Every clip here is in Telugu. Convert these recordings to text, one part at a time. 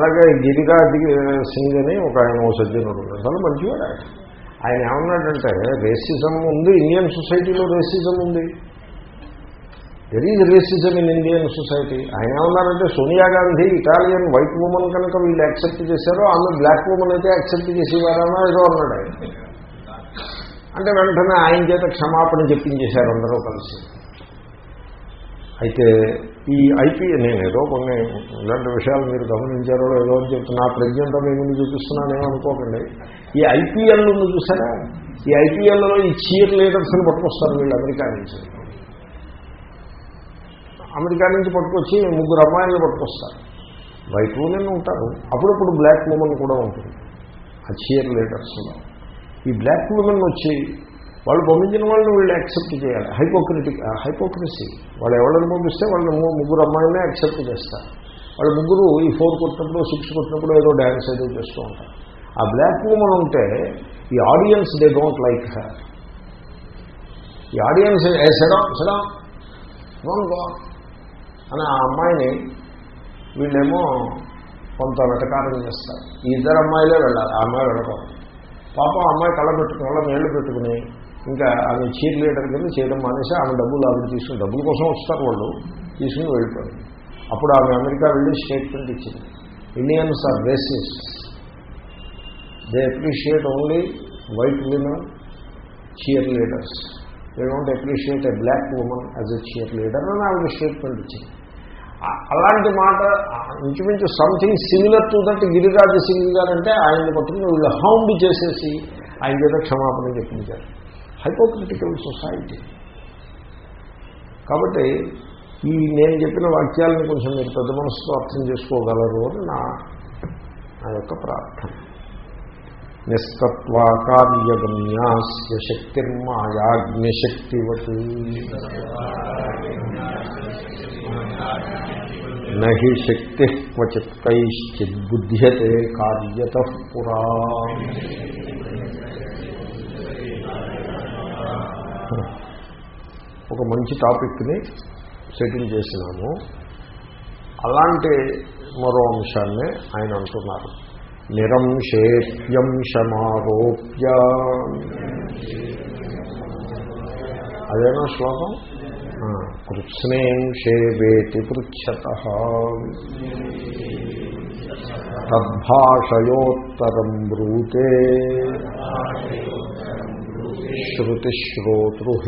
అలాగే గిరిగా సింగ్ అని ఒక ఆయన ఓ సజ్జనుడు ఉన్నాడు చాలా మంచివాడు ఆయన. ఆయన ఏమన్నాడంటే రేసిజం ఉంది ఇండియన్ సొసైటీలో రేసిజం ఉంది. There is racism in Indian society ఆయన ఏమన్నారంటే Sonia Gandhi Italian white women కనుక వీళ్ళు యాక్సెప్ట్ చేశారో ఆమె బ్లాక్ ఉమెన్ అయితే యాక్సెప్ట్ చేసేవారన్నా ఏదో అన్నాడు ఆయన. అంటే వెంటనే ఆయన చేత క్షమాపణ చెప్పించేశారు అందరూ కలిసి. అయితే ఈ ఐపీ నేను ఏదో కొన్ని ఇలాంటి విషయాలు మీరు గమనించారో ఏదో అని చెప్తున్నా నా ప్రజ్ఞంతో మీ చూపిస్తున్నానేమో చూపిస్తున్నాను ఈ ఐపీఎల్ ఉంది చూసారా? ఈ ఐపీఎల్లో ఈ చీర్ లీడర్స్ని పట్టుకొస్తారు వీళ్ళు అమెరికా నుంచి. అమెరికా నుంచి పట్టుకొచ్చి ముగ్గురు అమ్మాయిలను పట్టుకొస్తారు. వైట్ ఉమెన్ ఉంటారు. అప్పుడప్పుడు బ్లాక్ ఉమెన్ కూడా ఉంటుంది. ఆ చీర్ లీడర్స్లో ఈ బ్లాక్ ఉమెన్ వచ్చి వాళ్ళు పంపించిన వాళ్ళని వీళ్ళు యాక్సెప్ట్ చేయాలి. హైపోక్రిటిక్ హైపోక్రసీ వాళ్ళు ఎవరిని పంపిస్తే వాళ్ళు ముగ్గురు అమ్మాయిలనే యాక్సెప్ట్ చేస్తారు. వాళ్ళు ముగ్గురు ఈ ఫోర్ కొట్టినప్పుడు సిక్స్ కొట్టినప్పుడు ఏదో డ్యాన్స్ ఏదో చేస్తూ ఉంటారు. ఆ బ్లాక్ ఉమెన్ ఉంటే ఈ audience they don't like her ఈ ఆడియన్స్ సెడం సెడం నోన్ గో అని ఆ అమ్మాయిని వీళ్ళేమో కొంత వెటకారం చేస్తారు. ఈ ఇద్దరు అమ్మాయిలే వెళ్ళాలి ఆ అమ్మాయి వెళ్ళకూడదు. పాపం అమ్మాయి కళ్ళ పెట్టుకుని కళ్ళ నీళ్ళు పెట్టుకుని ఇంకా ఆమె చీర్ లీడర్ కింద చేయడం మానేసి ఆమె డబ్బులు ఆవిడ తీసుకుని డబ్బుల కోసం వస్తారు వాళ్ళు తీసుకుని వెళ్ళిపోయారు. అప్పుడు ఆమె అమెరికా వెళ్ళి స్టేట్మెంట్ ఇచ్చింది. Indians are racist they appreciate only white women cheerleaders they don't appreciate a black woman as a cheerleader అని ఆవిడ స్టేట్మెంట్ ఇచ్చింది. అలాంటి మాట ఇంచుమించు something similar to that Giriraj Singh గారు అంటే ఆయన్ని పట్టుకుని వీళ్ళు హౌండ్ చేసేసి ఆయన చేత క్షమాపణ చెప్పించారు. హైపోక్రిటికల్ సొసైటీ కాబట్టి ఈ నేను చెప్పిన వాక్యాలను కొంచెం మీరు పెద్ద మనసుతో అర్థం చేసుకోగలరు అని నా నా యొక్క ప్రార్థన. నిస్తత్వాకార్యగమ్యాస్య శక్తిర్మాయాగ్నిశక్తివత్. నహి శక్తి క్వచిత్ కైశ్చిద్బుధ్యతే కార్యత పురా. ఒక మంచి టాపిక్ని సెటిల్ చేసినాము. అలాంటి మరో అంశాన్ని ఆయన అంటున్నారు. నిరంశేప్యంశమారోప్య అదేనా శ్లోకం? ఆ, కృత్స్నేంషేవేతి పృచ్చత తద్భాషయోత్తరం బ్రూతే. శృతిశ్రోతృహితైషిణి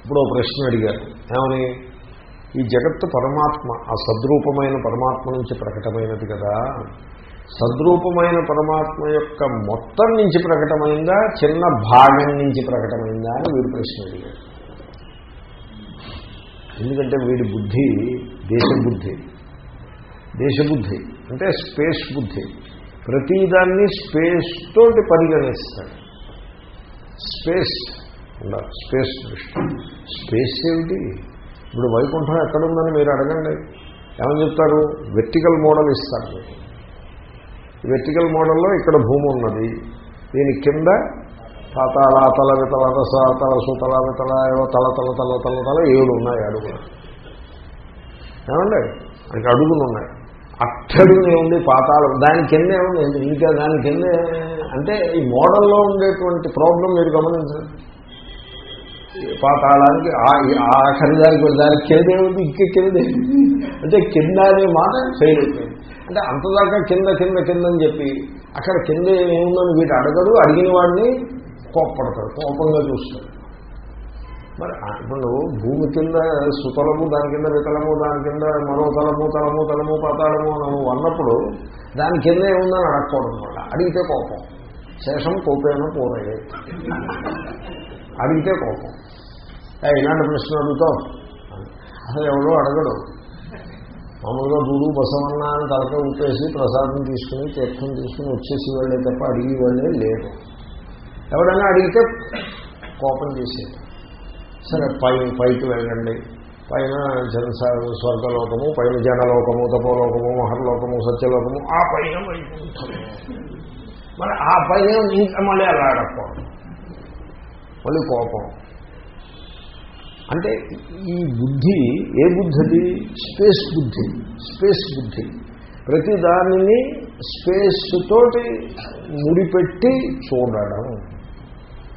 ఇప్పుడు ఓ ప్రశ్న అడిగారు. ఏమని? ఈ జగత్తు పరమాత్మ ఆ సద్రూపమైన పరమాత్మ నుంచి ప్రకటమైనది కదా. సద్రూపమైన పరమాత్మ యొక్క మొత్తం నుంచి ప్రకటమైందా? చిన్న భాగం నుంచి ప్రకటమైందా అని వీడు ప్రశ్న అడిగాడు. ఎందుకంటే వీడి బుద్ధి దేశబుద్ధి. దేశబుద్ధి అంటే స్పేస్ బుద్ధి. ప్రతిదాన్ని స్పేస్ తోటి పరిగణిస్తాడు. స్పేస్ ఉండాలి. స్పేస్ దృష్టి. స్పేస్ ఏమిటి? ఇప్పుడు వైకుంఠం ఎక్కడుందని మీరు అడగండి. ఏమని చెప్తారు? వెర్టికల్ మోడల్ ఇస్తారు వెర్టికల్ మోడల్లో ఇక్కడ భూమి ఉన్నది. దీని కింద పాతాళ తల వితల రస తల సుతల వితల ఏవో తల తల తల తల తల ఏడు ఉన్నాయి అడుగులు. ఏమండి? అడుగులు ఉన్నాయి. అట్టడుగునే ఉంది పాతాళం దాని కింద ఏముంది ఇంకా దాని కింద అంటే ఈ మోడల్లో ఉండేటువంటి ప్రాబ్లం మీరు గమనించండి. పాతాళానికి ఆ- ఆఖరి దానికి దానికి కింద ఉంది ఇంక కిందే అంటే కింద అనే మాట ఫెయిల్ అయిపోయింది. అంటే అంతదాకా కింద కింద కింద అని చెప్పి అక్కడ కింద ఏముందని వీటి అడగడు అడిగిన వాడిని కోప్పడతాడు కోపంగా చూస్తాడు. మరి ఇప్పుడు భూమి కింద సుతలము దాని కింద వితలము దాని కింద మరో తలము తలము తలము పాతాళము నువ్వు అన్నప్పుడు దాని కింద ఏముందని అడగకూడదు అనమాట. అడిగితే కోపం. శేషం కోపేమో పూరయ్యే అడిగితే కోపం. ఇలాంటి ప్రశ్న అడుగుతాం అసలు ఎవడో అడగడు. మామూలుగా గురు బసవన్న అని తలక ఉప్పేసి ప్రసాదం తీసుకుని తీర్థం తీసుకుని వచ్చేసి వెళ్ళే తప్ప అడిగి వెళ్ళే లేరు. ఎవడైనా అడిగితే కోపం చేసేది సరే పై పైకి వెళ్ళండి. పైన జన స్వర్గలోకము పైన జనలోకము తపోలోకము మహర్లోకము సత్యలోకము ఆ పైన వైకుంఠము మరి ఆ పైన ఇంకా మళ్ళీ అలా అడగకూడదు మళ్ళీ కోపం. అంటే ఈ బుద్ధి ఏ బుద్ధిది? స్పేస్ బుద్ధి. స్పేస్ బుద్ధి. ప్రతి దానిని స్పేస్ తోటి ముడిపెట్టి చూడడం.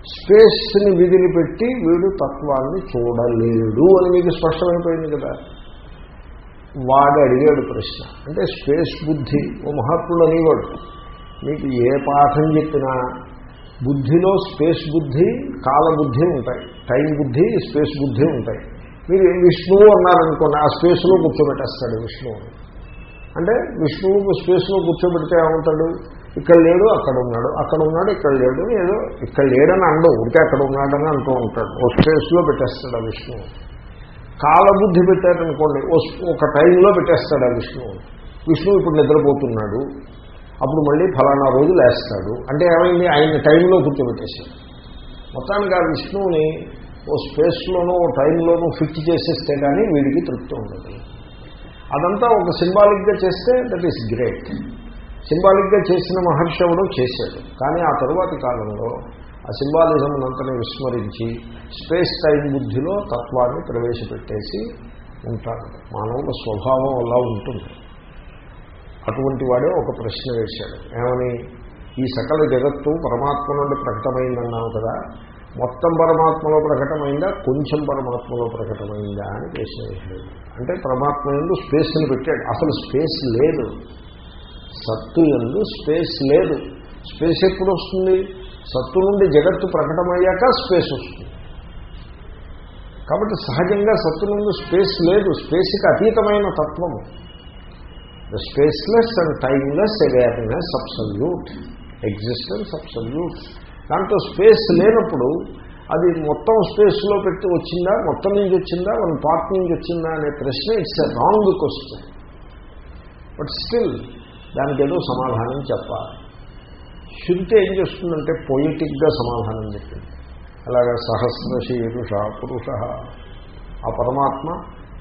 స్పేస్ని విదిలిపెట్టి వీడు తత్వాన్ని చూడలేడు అని మీకు స్పష్టమైపోయింది కదా. వాడు అడిగాడు ప్రశ్న. అంటే స్పేస్ బుద్ధి ఓ మహాత్ముడు అనేవాడు మీకు ఏ పాఠం చెప్పినా బుద్ధిలో స్పేస్ బుద్ధి కాల బుద్ధి ఉంటాయి టైం బుద్ధి స్పేస్ బుద్ధి ఉంటాయి. మీరు విష్ణువు అన్నారనుకోండి ఆ స్పేస్లో కూర్చోబెట్టేస్తాడు విష్ణువు. అంటే విష్ణువు స్పేస్లో కూర్చోబెడితే ఏమంటాడు? ఇక్కడ లేడు అక్కడ ఉన్నాడు. అక్కడ ఉన్నాడు ఇక్కడ లేడు ఏదో ఇక్కడ లేడని అండవు ఉంటే అక్కడ ఉన్నాడని అంటూ ఉంటాడు. ఓ స్పేస్లో పెట్టేస్తాడు ఆ విష్ణువు కాలబుద్ధి పెట్టారనుకోండి ఒక టైంలో పెట్టేస్తాడు ఆ విష్ణువు విష్ణువు ఇప్పుడు నిద్రపోతున్నాడు. అప్పుడు మళ్ళీ ఫలానా రోజు లేస్తాడు. అంటే ఏమైంది? ఆయన టైంలో కూర్చోబెట్టేశాడు. మొత్తానికి ఆ విష్ణువుని ఓ స్పేస్లోనూ ఓ టైంలోనూ ఫిట్ చేసేస్తే కానీ వీడికి తృప్తి ఉండదు. అదంతా ఒక సింబాలిక్గా చేస్తే దట్ ఈస్ గ్రేట్ సింబాలిక్గా చేసిన మహర్షి ఎవడో చేశాడు. కానీ ఆ తరువాతి కాలంలో ఆ సింబాలిజంనంతని విస్మరించి స్పేస్ టైం బుద్ధిలో తత్వాన్ని ప్రవేశపెట్టేసి ఉంటారు మానవుల స్వభావం అలా ఉంటుంది. అటువంటి వాడే ఒక ప్రశ్న వేశాడు. ఏమని? ఈ సకల జగత్తు పరమాత్మ నుండి ప్రకటమైందన్నావు కదా? మొత్తం పరమాత్మలో ప్రకటమైందా? కొంచెం పరమాత్మలో ప్రకటమైందా అని ప్రశ్న వేశాడు. అంటే పరమాత్మ ఎందు స్పేస్ని పెట్టాడు. అసలు స్పేస్ లేదు. సత్తు ఎందు స్పేస్ లేదు. స్పేస్ ఎప్పుడు వస్తుంది? సత్తు నుండి జగత్తు ప్రకటమయ్యాక స్పేస్ వస్తుంది. కాబట్టి సహజంగా సత్తు నుండి స్పేస్ లేదు. స్పేస్కి అతీతమైన తత్వము. The spaceless and timeless awareness absolute existence absolute దాంట్లో స్పేస్ లేనప్పుడు అది మొత్తం స్పేస్లో పెట్టి వచ్చిందా మొత్తం నుంచి వచ్చిందా వన్ పార్ట్ నుంచి వచ్చిందా అనే ప్రశ్న it's a wrong question but still దానికి ఏదో సమాధానం చెప్పాలి. శృతి ఏం చేస్తుందంటే పొయిటిక్గా సమాధానం చెప్పింది. అలాగా సహస్ర శీరుష పురుష ఆ పరమాత్మ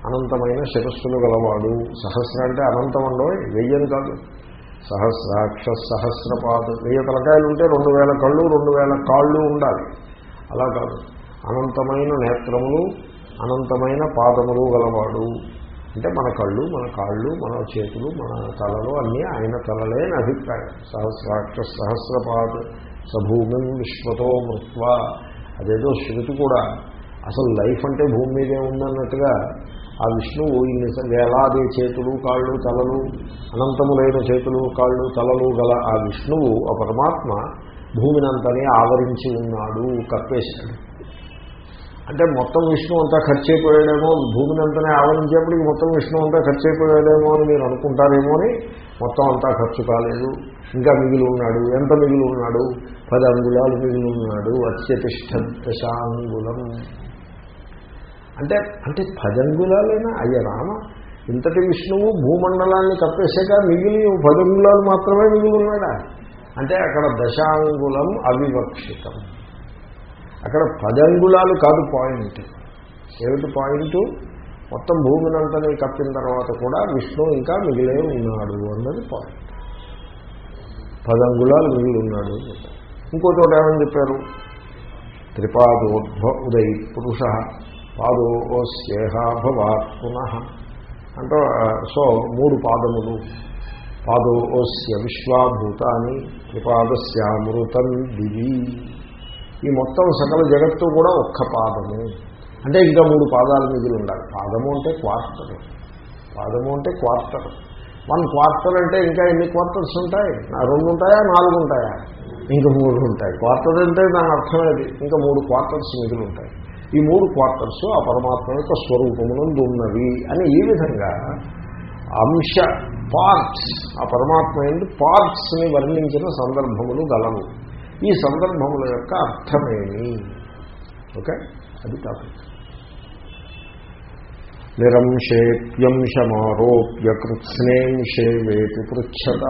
అనంతమైన శిరస్సులు గలవాడు. సహస్ర అంటే అనంతం ఉండవు వెయ్యని కాదు. సహస్రాక్ష సహస్రపాదు. వెయ్యి తలకాయలు ఉంటే రెండు వేల కళ్ళు రెండు వేల కాళ్ళు ఉండాలి. అలా కాదు. అనంతమైన నేత్రములు అనంతమైన పాదములు గలవాడు. అంటే మన కళ్ళు మన కాళ్ళు మన చేతులు మన తలలు అన్నీ ఆయన తలలే అని అభిప్రాయం. సహస్రాక్ష సహస్రపాద్ సభూమిం విశ్వతో మృత్వ. అదేదో శృతి కూడా. అసలు లైఫ్ అంటే భూమి మీదే ఉందన్నట్టుగా ఆ విష్ణువు ఇన్ని వేలాది చేతులు కాళ్ళు తలలు అనంతములైన చేతులు కాళ్ళు తలలు గల ఆ విష్ణువు ఆ పరమాత్మ భూమినంతనే ఆవరించి ఉన్నాడు కప్పేశాడు. అంటే మొత్తం విష్ణు అంతా ఖర్చు అయిపోయాడేమో భూమిని అంతనే ఆవరించేప్పటికి మొత్తం విష్ణు అంతా ఖర్చు అయిపోయాడేమో అని మీరు అనుకుంటారేమో అని మొత్తం అంతా ఖర్చు కాలేదు. ఇంకా మిగిలి ఉన్నాడు. ఎంత మిగిలి ఉన్నాడు? పది అంగుళాలు మిగిలి ఉన్నాడు. అత్యతిష్ట దశాంగులం అంటే అంటే పదంగులాలైనా అయ్య రామ ఇంతటి విష్ణువు భూమండలాన్ని కప్పేసాక మిగిలి పదంగులాలు మాత్రమే మిగిలి ఉన్నాడా? అంటే అక్కడ దశాంగులం అవివక్షితం. అక్కడ పదంగుళాలు కాదు పాయింట్. ఏమిటి పాయింట్? మొత్తం భూమినంతని కప్పిన తర్వాత కూడా విష్ణు ఇంకా మిగిలే ఉన్నాడు అన్నది పాయింట్. పదంగుళాలు మిగిలి ఉన్నాడు. ఇంకో చోట ఏమని చెప్పారు? త్రిపాదోద్భ ఉదయ్ పురుష పాదో స్యేహాభవాత్ పునః. అంటే సో మూడు పాదములు. పాదోస్య విశ్వాభూతాన్ని త్రిపాదస్యామృతం దివి. ఈ మొత్తం సకల జగత్తు కూడా ఒక్క పాదము. అంటే ఇంకా మూడు పాదాలు మిగిలి ఉండాలి. పాదము అంటే క్వార్టర్. పాదము అంటే క్వార్టర్. వన్ క్వార్టర్ అంటే ఇంకా ఎన్ని క్వార్టర్స్ ఉంటాయి? రెండు ఉంటాయా? నాలుగు ఉంటాయా? ఇంకా మూడు ఉంటాయి. క్వార్టర్ అంటే దాని అర్థం అది ఇంకా మూడు క్వార్టర్స్ మిగిలి ఉంటాయి. ఈ మూడు క్వార్టర్స్ ఆ పరమాత్మ యొక్క స్వరూపమునందు ఉన్నవి అని ఈ విధంగా అంశ పార్ట్స్. ఆ పరమాత్మ ఎందు పార్ట్స్ని వర్ణించిన సందర్భములు గలవు. ఈ సందర్భముల యొక్క అర్థమేమి? ఓకే? అది టాపిక్ నిరంశేప్యంశమారోప్య కృత్స్నేంశే వేతి పృచ్చత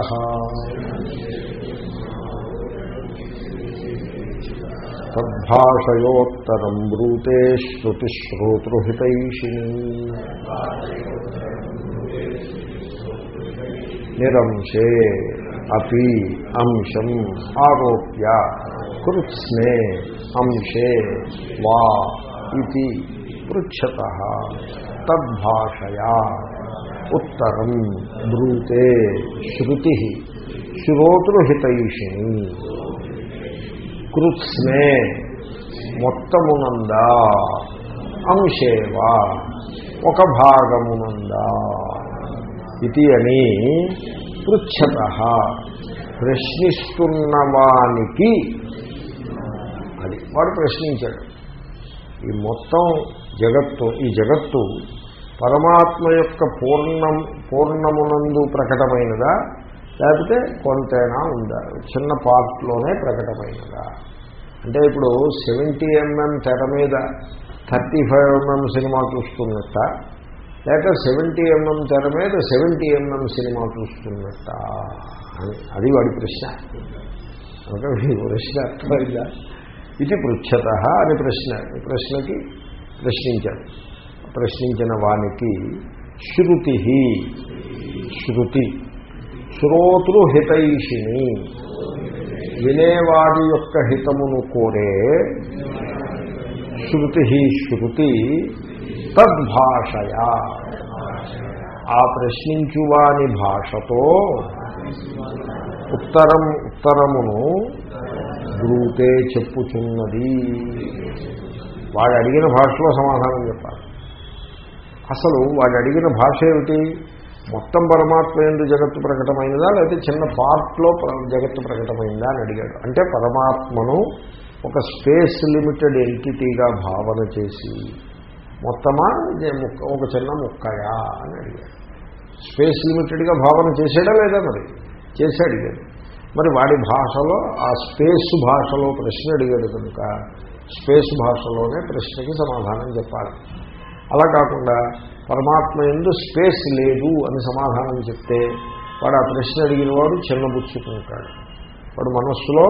తద్భాషయోత్తరం బ్రూతే శ్రుతిశ్రోతృహితైషిణి నిరంశే అపి అంశం ఆరోప్య కృత్స్నే అంశే వా ఇది పృచ్చత తద్భాషయా ఉత్తరం బ్రూతే శృతి శ్రోతృహితైషిణి కృత్స్నే మొత్తమునందా అంశేవా ఒక భాగమునందా ఇది అని పృచ్చత ప్రశ్నిస్తున్నవానికి అది వాడు ప్రశ్నించాడు. ఈ మొత్తం జగత్తు ఈ జగత్తు పరమాత్మ యొక్క పూర్ణం పూర్ణమునందు ప్రకటమైనదా? లేకపోతే కొంతైనా ఉందా? చిన్న పార్ట్లోనే ప్రకటమైనదా? అంటే ఇప్పుడు సెవెంటీ ఎంఎం తెర మీద థర్టీ ఫైవ్ ఎంఎం సినిమా చూస్తున్నట్ట. లేక సెవెంటీ ఎంఎం తెర మీద సెవెంటీ ఎంఎం సినిమా చూస్తున్నట్ట అని. అది వాడి ప్రశ్న. అంటే మీ ప్రశ్న అర్థమైందా? ఇది పృచ్చత అని ప్రశ్న. ఈ ప్రశ్నకి ప్రశ్నించాడు. ప్రశ్నించిన వానికి శృతి శృతి. శ్రోతృహితైషిణి. వినేవాడి యొక్క హితమును కోరే. శృతి శృతి. తద్భాషయా. ఆ ప్రశ్నించువాని భాషతో ఉత్తరం ఉత్తరమును బ్రూతే చెప్పుచున్నది. వాడు అడిగిన భాషలో సమాధానం చెప్పాలి. అసలు వాడు అడిగిన భాష ఏమిటి? మొత్తం పరమాత్మ ఎందు జగత్తు ప్రకటమైనదా? లేకపోతే చిన్న పార్ట్లో జగత్తు ప్రకటమైందా అని అడిగాడు. అంటే పరమాత్మను ఒక స్పేస్ లిమిటెడ్ ఎంటిటీగా భావన చేసి మొత్తమా? ముక్క ఒక చిన్న ముక్కయా? అని అడిగాడు. స్పేస్ లిమిటెడ్గా భావన చేసాడా లేదా మరి? చేసి అడిగాడు. మరి వాడి భాషలో ఆ స్పేస్ భాషలో ప్రశ్న అడిగాడు కనుక స్పేస్ భాషలోనే ప్రశ్నకి సమాధానం చెప్పాలి. అలా కాకుండా పరమాత్మ ఎందు స్పేస్ లేదు అని సమాధానం చెప్తే వాడు ఆ ప్రశ్న అడిగిన వాడు చిన్నబుచ్చుకుంటాడు వాడు మనస్సులో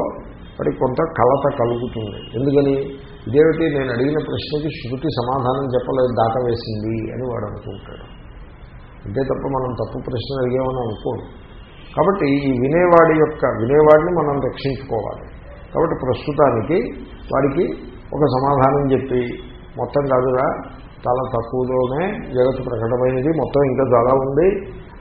వాడికి కొంత కలత కలుగుతుంది. ఎందుకని? ఇదేమిటి? నేను అడిగిన ప్రశ్నకి శృతి సమాధానం చెప్పలేదు దాట వేసింది అని వాడు అనుకుంటాడు అంతే తప్ప మనం తప్పు ప్రశ్న అడిగామని అనుకోడు. కాబట్టి ఈ వినేవాడి యొక్క వినేవాడిని మనం రక్షించుకోవాలి. కాబట్టి ప్రస్తుతానికి వాడికి ఒక సమాధానం చెప్పి మొత్తం కాదురా చాలా తక్కువలోనే జగత్తు ప్రకటమైనది మొత్తం ఇంకా చాలా ఉంది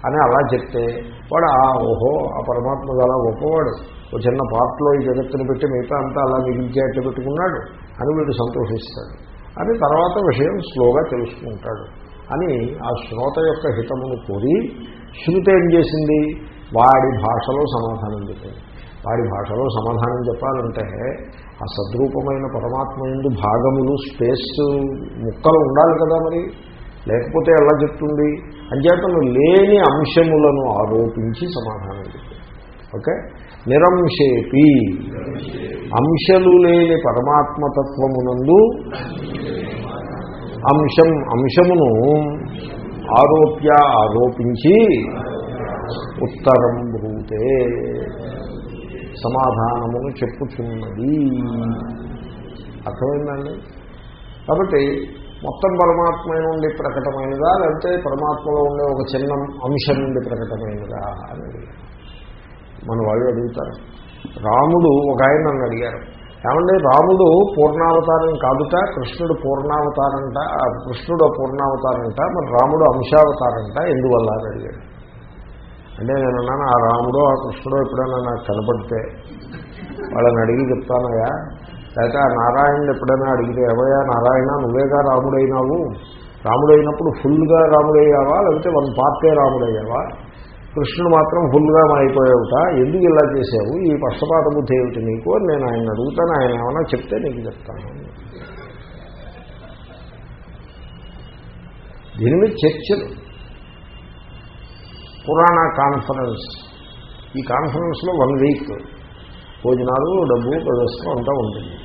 అని అలా చెప్తే వాడు ఆ ఓహో ఆ పరమాత్మ చాలా గొప్పవాడు. ఒక చిన్న పార్ట్లో ఈ జగత్తును పెట్టి మిగతా అంతా అలా మిగిలిచేట్లు పెట్టుకున్నాడు. అని వీడు సంతోషిస్తాడు. అని తర్వాత విషయం స్లోగా తెలుసుకుంటాడు. అని ఆ శ్రోత యొక్క హితమును కోరి శృతి ఏం చేసింది? వాడి భాషలో సమాధానం చెప్పింది వాడి భాషలో సమాధానం చెప్పాలంటే ఆ సద్రూపమైన పరమాత్మ ఎందు భాగములు స్పేస్ ముక్కలు ఉండాలి కదా మరి. లేకపోతే ఎలా చెప్తుంది? అంచేతను లేని అంశములను ఆరోపించి సమాధానం చెప్పింది ఓకే? నిరంశేపి. అంశలు లేని పరమాత్మతత్వమునందు అంశం అంశమును ఆరోప్య ఆరోపించి ఉత్తరం భూతే సమాధానమును చెప్పుచున్నది. అర్థమైందండి? కాబట్టి మొత్తం పరమాత్మ నుండి ప్రకటమైనదా లేకపోతే పరమాత్మలో ఉండే ఒక చిన్న అంశం నుండి ప్రకటమైనదా అని మన వాళ్ళు అడుగుతారు. రాముడు ఒక ఆయన నన్ను అడిగారు. ఏమంటే రాముడు పూర్ణావతారం కాదుట కృష్ణుడు పూర్ణావతారంట కృష్ణుడు పూర్ణావతారంట మరి రాముడు అంశావతారంట ఎందువల్ల అని అడిగాడు. అంటే నేను అన్నాను ఆ రాముడు ఆ కృష్ణుడో ఎప్పుడైనా నాకు కనపడితే వాళ్ళని అడిగి చెప్తానయ్యా. లేకపోతే ఆ నారాయణుడు ఎప్పుడైనా అడిగితే ఎవయా నారాయణ నువ్వేగా రాముడైనావు? రాముడైనప్పుడు ఫుల్గా రాముడయ్యావా? లేకపోతే వన్ పార్టే రాముడయ్యావా? కృష్ణుడు మాత్రం ఫుల్గా మారిపోయావుట. ఎందుకు ఇలా చేసావు ఈ పక్షపాత బుద్ధి ఏమిటి నీకు? అని నేను ఆయన అడుగుతాను. ఆయన ఏమైనా చెప్తే నీకు చెప్తాను. దీని మీద చర్చలు. పురాణ కాన్ఫరెన్స్. ఈ కాన్ఫరెన్స్లో వన్ వీక్ భోజనాలు డబ్బు ప్రదర్శనం అంతా ఉంటుంది.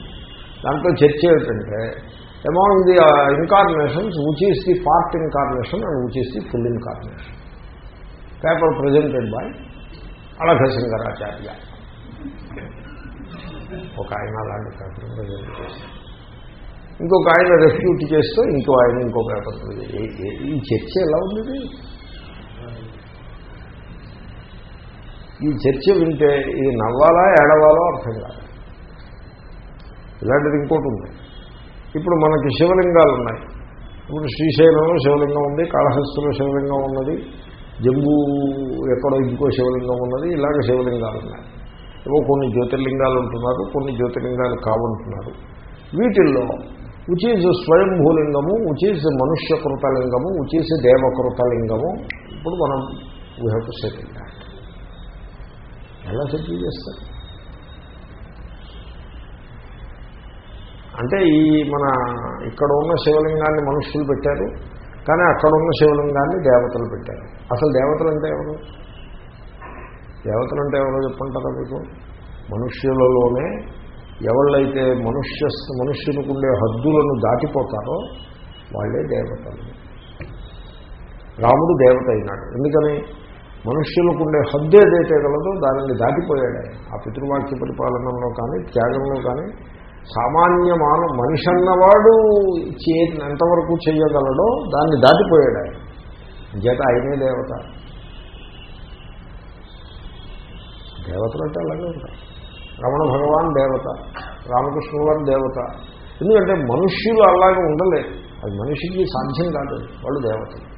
దాంట్లో చర్చ ఏమిటంటే among the incarnations which is the part incarnation and which is the full incarnation paper presented by అళఘశంకరాచార్య ఒక ఆయన అలాంటి పేపర్ ప్రజెంట్ చేస్తారు ఇంకొక ఆయన రెఫ్యూట్ చేస్తూ ఇంకో ఆయన ఇంకో పేపర్ ఈ చర్చ ఎలా ఉంది ఈ చర్చ వింటే ఇది నవ్వాలా ఏడవాలో అర్థం కాదు. ఇలాంటిది ఇంకోటి ఉంది. ఇప్పుడు మనకి శివలింగాలు ఉన్నాయి. ఇప్పుడు శ్రీశైలంలో శివలింగం ఉంది కాళహస్తిలో శివలింగం ఉన్నది. జంబూ ఎక్కడో ఇంకో శివలింగం ఉన్నది ఇలాగ శివలింగాలు ఉన్నాయి. ఏవో కొన్ని జ్యోతిర్లింగాలు ఉంటున్నారు కొన్ని జ్యోతిర్లింగాలు కావంటున్నారు. వీటిల్లో ఉచీజ్ స్వయంభూలింగము ఉచీజ్ మనుష్యకృతలింగము ఉచీజ్ దేవకృతలింగము ఇప్పుడు మనం we have to settle that ఎలా సెటిల్ చేస్తారు? అంటే ఈ మన ఇక్కడ ఉన్న శివలింగాన్ని మనుషులు పెట్టారు కానీ అక్కడ ఉన్న శివలింగాన్ని దేవతలు పెట్టారు. అసలు దేవతలు అంటే ఎవరు? దేవతలు అంటే ఎవరో చెప్పంటారా మీకు? మనుష్యులలోనే ఎవళ్ళైతే మనుష్య మనుష్యునికి ఉండే హద్దులను దాటిపోతారో వాళ్ళే దేవతలు. రాముడు దేవత అయినాడు. ఎందుకని? మనుష్యులకు ఉండే హద్దు ఏదైతే గలదో దానిని దాటిపోయాడు ఆ పితృవాక్య పరిపాలనలో కానీ త్యాగంలో కానీ సామాన్య మానవ మనిషి అన్నవాడు చే ఎంతవరకు చేయగలడో దాన్ని దాటిపోయాడు ఆయన. అంచేత ఆయనే దేవత? దేవతలు అంటే అలాగే ఉంటారు. రమణ భగవాన్ దేవత రామకృష్ణుల వారు దేవత. ఎందుకంటే మనుష్యులు అలాగే ఉండలేదు అది మనిషికి సాధ్యం కాదు వాళ్ళు దేవతలు.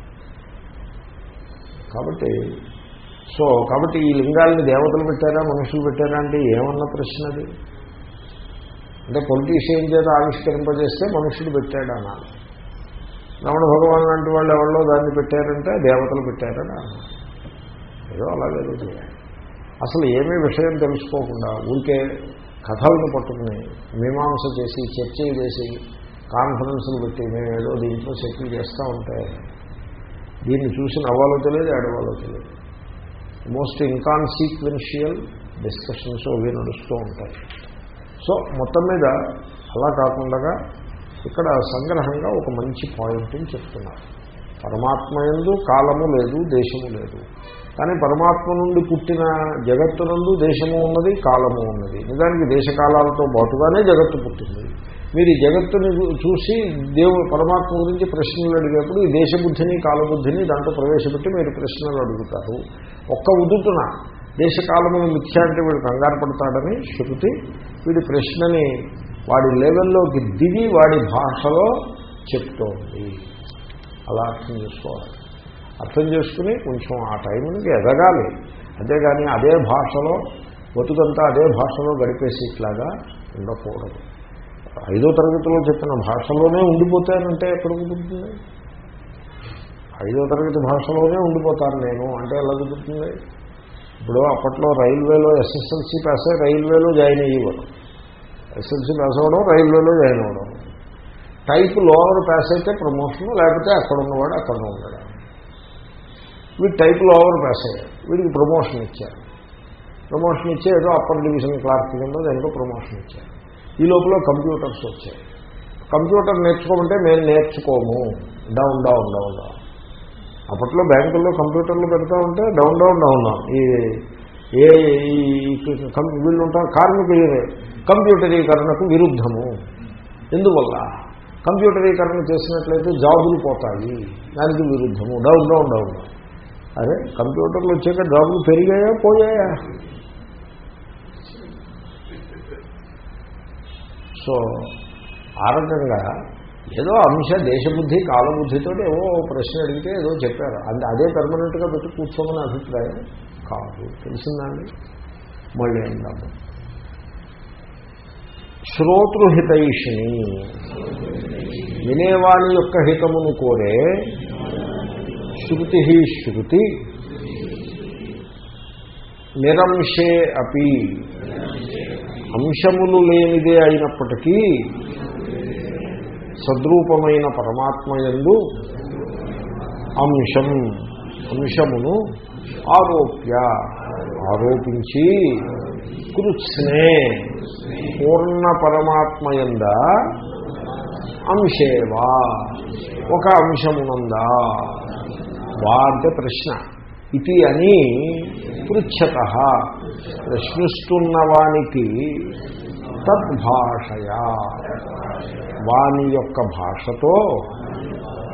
కాబట్టి సో కాబట్టి ఈ లింగాలని దేవతలు పెట్టారా మనుషులు పెట్టారా అంటే ఏమన్న ప్రశ్న అది? అంటే పొలిటీషియన్ చేత ఆవిష్కరింపజేస్తే మనుషుడు పెట్టాడు అనాలి. రమణ భగవాన్ లాంటి వాళ్ళు ఎవరిలో దాన్ని పెట్టారంటే దేవతలు పెట్టారని ఏదో అలాగే చేయాలి అసలు ఏమీ విషయం తెలుసుకోకుండా ఊరికే కథలను పట్టుకుని మీమాంస చేసి చర్చ చేసి కాన్ఫరెన్సులు పెట్టి మేము ఏదో దీంట్లో సెటిల్ చేస్తూ ఉంటే దీన్ని చూసి నవ్వాలో తెలియదు ఏడవాలో తెలియదు. మోస్ట్ ఇన్కాన్సీక్వెన్షియల్ డిస్కషన్స్ అవి నడుస్తూ ఉంటాయి. సో మొత్తం మీద అలా కాకుండా ఇక్కడ సంగ్రహంగా ఒక మంచి పాయింట్ని చెప్తున్నారు. పరమాత్మ ఎందు కాలము లేదు దేశము లేదు. కానీ పరమాత్మ నుండి పుట్టిన జగత్తునందు దేశము ఉన్నది కాలము ఉన్నది. నిజానికి దేశకాలాలతో పాటుగానే జగత్తు పుట్టింది. మీరు ఈ జగత్తుని చూసి దేవుడు పరమాత్మ గురించి ప్రశ్నలు అడిగేప్పుడు ఈ దేశబుద్ధిని కాలబుద్ధిని దాంట్లో ప్రవేశపెట్టి మీరు ప్రశ్నలు అడుగుతారు. ఒక్క ఉదుటున దేశకాలమును మిథ్యా అంటే వీడు కంగారు పడతాడని శృతి వీడి ప్రశ్నని వాడి లెవెల్లోకి దిగి వాడి భాషలో చెప్తోంది. అలా అర్థం చేసుకోవాలి. అర్థం చేసుకుని కొంచెం ఆ టైంకి ఎదగాలి. అంతేగాని అదే భాషలో బతుకంతా అదే భాషలో గడిపేసి ఇట్లాగా ఉండకూడదు. ఐదో తరగతిలో చెప్పిన భాషలోనే ఉండిపోతానంటే ఎక్కడ కుదురుతుంది? ఐదో తరగతి భాషలోనే ఉండిపోతాను నేను అంటే ఎలా కుదురుతుంది? ఇప్పుడు అప్పట్లో రైల్వేలో ఎస్ఎస్ఎల్సీ పాస్ అయ్యి రైల్వేలో జాయిన్ అయ్యేవారు. ఎస్ఎల్సీ పాస్ అవ్వడం రైల్వేలో జాయిన్ అవ్వడం టైప్ లోవర్ పాస్ అయితే ప్రమోషన్ లేకపోతే అక్కడ ఉన్నవాడు అక్కడ ఉండడం వీడు టైప్ లోవర్ పాస్ అయ్యాడు వీడికి ప్రమోషన్ ఇచ్చారు ప్రమోషన్ ఇచ్చే ఏదో అప్పర్ డివిజన్ క్లార్క్ కింద దానికో ప్రమోషన్ ఇచ్చారు ఈ లోపల కంప్యూటర్స్ వచ్చాయి కంప్యూటర్ నేర్చుకోమంటే మేము నేర్చుకోము డౌన్ డౌన్ డౌన్ డౌన్ అప్పట్లో బ్యాంకుల్లో కంప్యూటర్లు పెడతా ఉంటే డౌన్ డౌన్ డౌన్ ఈ ఏ ఈ వీళ్ళు ఉంటారు కార్మిక కంప్యూటరీకరణకు విరుద్ధము. ఎందువల్ల? కంప్యూటరీకరణ చేసినట్లయితే జాబులు పోతాయి. దానికి విరుద్ధము. Down down down. అరే కంప్యూటర్లు వచ్చాక జాబులు పెరిగాయా పోయాయా? సో ఆ రకంగా ఏదో అంశ దేశబుద్ధి కాలబుద్ధితో ఏవో ప్రశ్న అడిగితే ఏదో చెప్పారు. అంటే అదే పర్మనెంట్గా పెట్టి కూర్చోమని అభిప్రాయం కాదు. తెలిసిందండి మళ్ళీ అందాము శ్రోతృహితైషిణి వినేవాణి యొక్క హితమును కోరే శృతి శృతి. నిరంశే అపి. అంశములు లేనిదే అయినప్పటికీ సద్రూపమైన పరమాత్మయందు అంశం అంశమును ఆరోప్య ఆరోపించి కృత్స్నే పూర్ణ పరమాత్మయంద అంశేవా. ఒక అంశమునందా. వా అంటే ప్రశ్న. ఇది అని పృచ్ఛత. ప్రశ్నిస్తున్న వానికి తద్భాషయా. వాని యొక్క భాషతో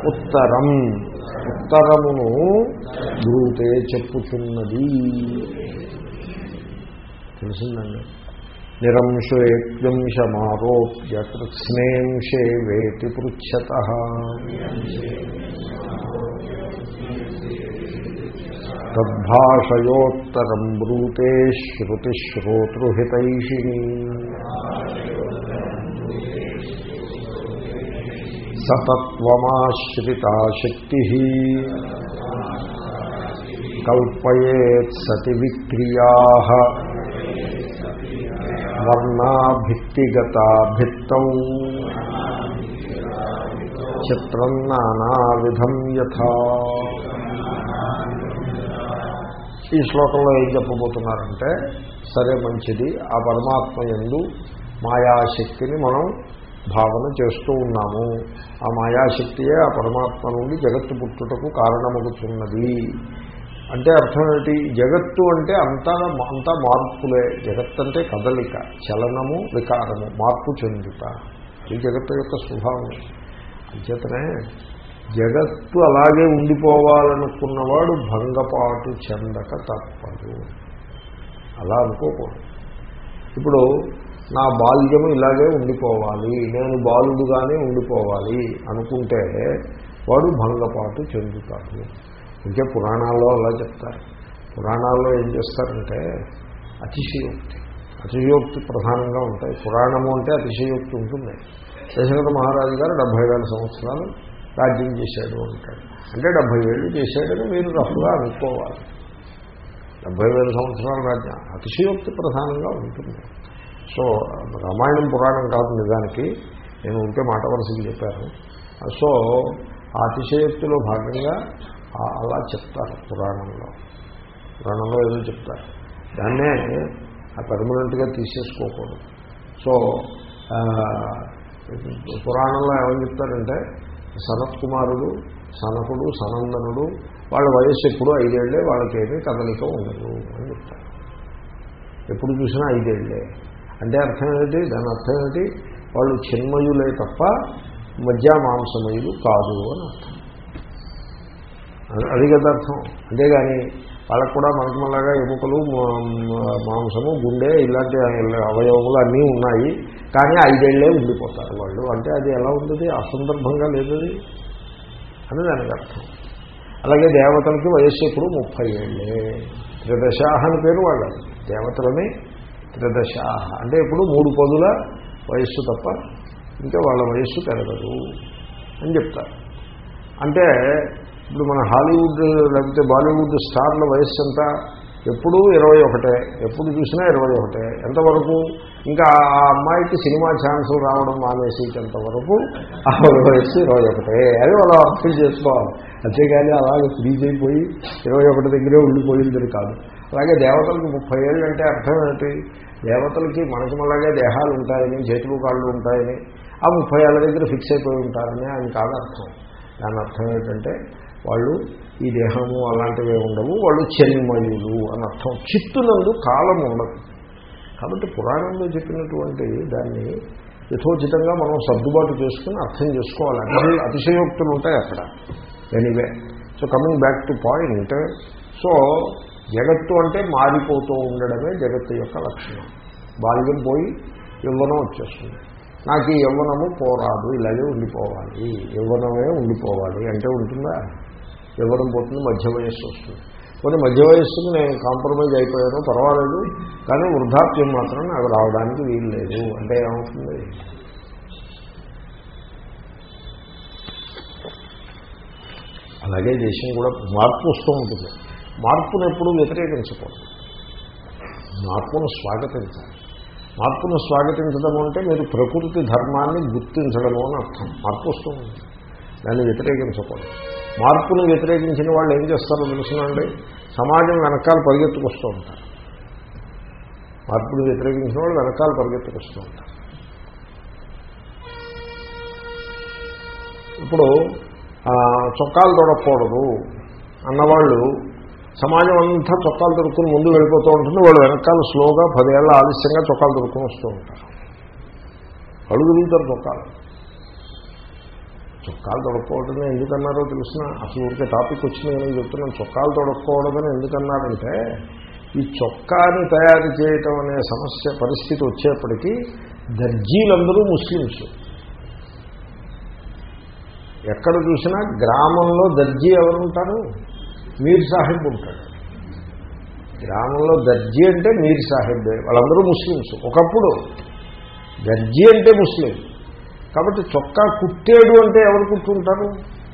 ఉత్తరం. ఉత్తరమును బ్రూతే చెప్పుచున్నది. తెలిసిందండి. నిరంశేత్యంశమారోప్య కృత్స్నేంశే వేతి పృచ్చత తద్భాషయోత్తరం బ్రూతే శ్రుతిశ్రోతృహితైషిణీ సతత్వమాశ్రితా శక్తి కల్పయేత్ సతి విక్రియా. వర్ణాభిత్తిగతా భిత్తం చిత్రం నానావిధం యథా. ఈ శ్లోకంలో ఏం చెప్పబోతున్నారంటే సరే మంచిది ఆ పరమాత్మ ఎందు మాయాశక్తిని మనం భావన చేస్తూ ఉన్నాము. ఆ మాయాశక్తియే ఆ పరమాత్మ నుండి జగత్తు పుట్టుటకు కారణమవుతున్నది అంటే అర్థం ఏమిటి? జగత్తు అంటే అంతా అంతా మార్పులే. జగత్ అంటే కదలిక చలనము వికారము మార్పు చెందుట. ఈ జగత్తు యొక్క స్వభావం. అంచేతనే జగత్తు అలాగే ఉండిపోవాలనుకున్నవాడు భంగపాటు చెందక తప్పదు. అలా అనుకోకూడదు. ఇప్పుడు నా బాల్యము ఇలాగే ఉండిపోవాలి. నేను బాలుడుగానే ఉండిపోవాలి అనుకుంటే వాడు భంగపాటు చెందుతాడు. ఇంకే పురాణాల్లో అలా చెప్తారు. పురాణాల్లో ఏం చేస్తారంటే అతిశయోక్తి. అతిశయోక్తి ప్రధానంగా ఉంటాయి. పురాణము అంటే అతిశయోక్తి ఉంటుంది. దశరథ మహారాజు గారు డెబ్భై వేల సంవత్సరాలు రాజ్యం చేశాడు అంటాడు. అంటే డెబ్భై ఏళ్ళు చేశాడని మీరు రఫ్గా అనుకోవాలి. డెబ్భై వేల సంవత్సరాల రాజ్యం అతిశయోక్తి ప్రధానంగా ఉంటుంది. సో రామాయణం పురాణం కాదు నిజానికి. నేను ఉంటే మాట వరుసకి చెప్పాను. సో ఆ అతిశయోక్తిలో భాగంగా అలా చెప్తారు పురాణంలో. పురాణంలో ఏదో చెప్తారు. దాన్నే పర్మనెంట్గా తీసేసుకోకూడదు. సో పురాణంలో ఏమని చెప్తారంటే సనత్ కుమారుడు సనకుడు సనందనుడు వాళ్ళ వయస్సు ఎప్పుడు ఐదేళ్ళే వాళ్ళకేమీ కదలిక ఉండదు అని చెప్తారు. ఎప్పుడు చూసినా ఐదేళ్ళే. అంటే అర్థం ఏమిటి దాని అర్థం ఏమిటి వాళ్ళు చిన్మయులే తప్ప మధ్య మాంసమయులు కాదు అని అర్థం. అది కదా అర్థం అంతేగాని వాళ్ళకు కూడా మనకు మళ్ళాగా ఎముకలు మాంసము గుండె ఇలాంటి అవయవములు అన్నీ ఉన్నాయి. కానీ ఐదేళ్ళే ఉండిపోతారు వాళ్ళు. అంటే అది ఎలా ఉంటుంది? అసందర్భంగా లేదు అని దానికి అర్థం. అలాగే దేవతలకి వయస్సు ఎప్పుడు ముప్పై ఏళ్ళే. త్రిదశాహ అని పేరు వాళ్ళు దేవతలని త్రిదశాహ. అంటే ఇప్పుడు మూడు పదుల వయస్సు తప్ప ఇంకా వాళ్ళ వయస్సు పెరగదు అని చెప్తారు. అంటే ఇప్పుడు మన హాలీవుడ్ లేకపోతే బాలీవుడ్ స్టార్ల వయస్సు ఎంత? ఎప్పుడూ ఇరవై ఒకటే. ఎప్పుడు చూసినా ఇరవై ఒకటే. ఎంతవరకు? ఇంకా ఆ అమ్మాయికి సినిమా ఛాన్సులు రావడం మానేసేటంతవరకు ఆ వయస్సు ఇరవై ఒకటే. అది వాళ్ళు అర్థం చేసుకోవాలి. అంతేగాని అలాగే ఫ్రీజ్ అయిపోయి ఇరవై ఒకటి దగ్గరే ఉండిపోయింది కాదు. అలాగే దేవతలకు ముప్పై ఏళ్ళు అంటే అర్థం ఏంటి? దేవతలకి మనకి మళ్ళాగే దేహాలు ఉంటాయని చేతులు కాళ్ళు ఉంటాయని ఆ ముప్పై ఏళ్ళ దగ్గర ఫిక్స్ అయిపోయి ఉంటారని ఆయన కాదు అర్థం దాని అర్థం ఏంటంటే వాళ్ళు ఈ దేహము అలాంటివే ఉండవు వాళ్ళు చెన్మయులు అని అర్థం. చిత్తునందు కాలం ఉండదు. కాబట్టి పురాణంలో చెప్పినటువంటి దాన్ని యథోచితంగా మనం సర్దుబాటు చేసుకుని అర్థం చేసుకోవాలి. అతిశయ అతిశయోక్తులు ఉంటాయి అక్కడ. Anyway so coming back to point so జగత్తు అంటే మారిపోతూ ఉండడమే జగత్తు యొక్క లక్షణం. బాల్యం పోయి యవ్వనం వచ్చేస్తుంది. నాకు ఈ యవ్వనము పోరాదు ఇలాగే ఉండిపోవాలి. యవ్వనమే ఉండిపోవాలి అంటే ఉంటుందా? ఇవ్వడం పోతుంది మధ్య వయస్సు వస్తుంది. కొన్ని మధ్య వయస్సుకు నేను కాంప్రమైజ్ అయిపోయాను పర్వాలేదు కానీ వృద్ధాప్యం మాత్రం నాకు రావడానికి వీలు లేదు. అంటే ఏమవుతుంది? అలాగే దేశం కూడా మార్పు వస్తూ ఉంటుంది. మార్పును ఎప్పుడూ వ్యతిరేకించకూడదు. మార్పును స్వాగతించాలి. మార్పును స్వాగతించడం అంటే మీరు ప్రకృతి ధర్మాన్ని గుర్తించడము అని అర్థం. మార్పు వస్తూ ఉంటుంది. దాన్ని వ్యతిరేకించకూడదు మార్పును వ్యతిరేకించిన వాళ్ళు ఏం చేస్తారో తెలుసునండి? సమాజం వెనకాల పరిగెత్తుకొస్తూ ఉంటారు. మార్పును వ్యతిరేకించిన వాళ్ళు వెనకాల పరిగెత్తుకొస్తూ ఉంటారు. ఇప్పుడు చొక్కాలు తొడకూడదు అన్నవాళ్ళు సమాజం అంతా చొక్కాలు దొరుకుని ముందు వెళ్ళిపోతూ ఉంటుంది. వాళ్ళు వెనకాల స్లోగా పదేళ్ళ ఆలస్యంగా చొక్కాలు దొరుకుని వస్తూ ఉంటారు. అడుగు చొక్కాలు. చొక్కాలు తొడక్కోవడమే ఎందుకన్నారో తెలిసిన అసలు ఊరికే టాపిక్ వచ్చింది నేను చెప్తున్నాను. చొక్కాలు తొడక్కోవడమని ఎందుకన్నారంటే ఈ చొక్కాని తయారు చేయటం అనే సమస్య పరిస్థితి వచ్చేప్పటికీ దర్జీలందరూ ముస్లిమ్స్. ఎక్కడ చూసినా గ్రామంలో దర్జీ ఎవరు ఉంటారు మీర్ సాహిబ్ ఉంటాడు. గ్రామంలో దర్జీ అంటే మీర్ సాహిబ్ వాళ్ళందరూ ముస్లిమ్స్. ఒకప్పుడు దర్జీ అంటే ముస్లిం. కాబట్టి చొక్కా కుట్టేడు అంటే ఎవరు కుట్టుంటారు?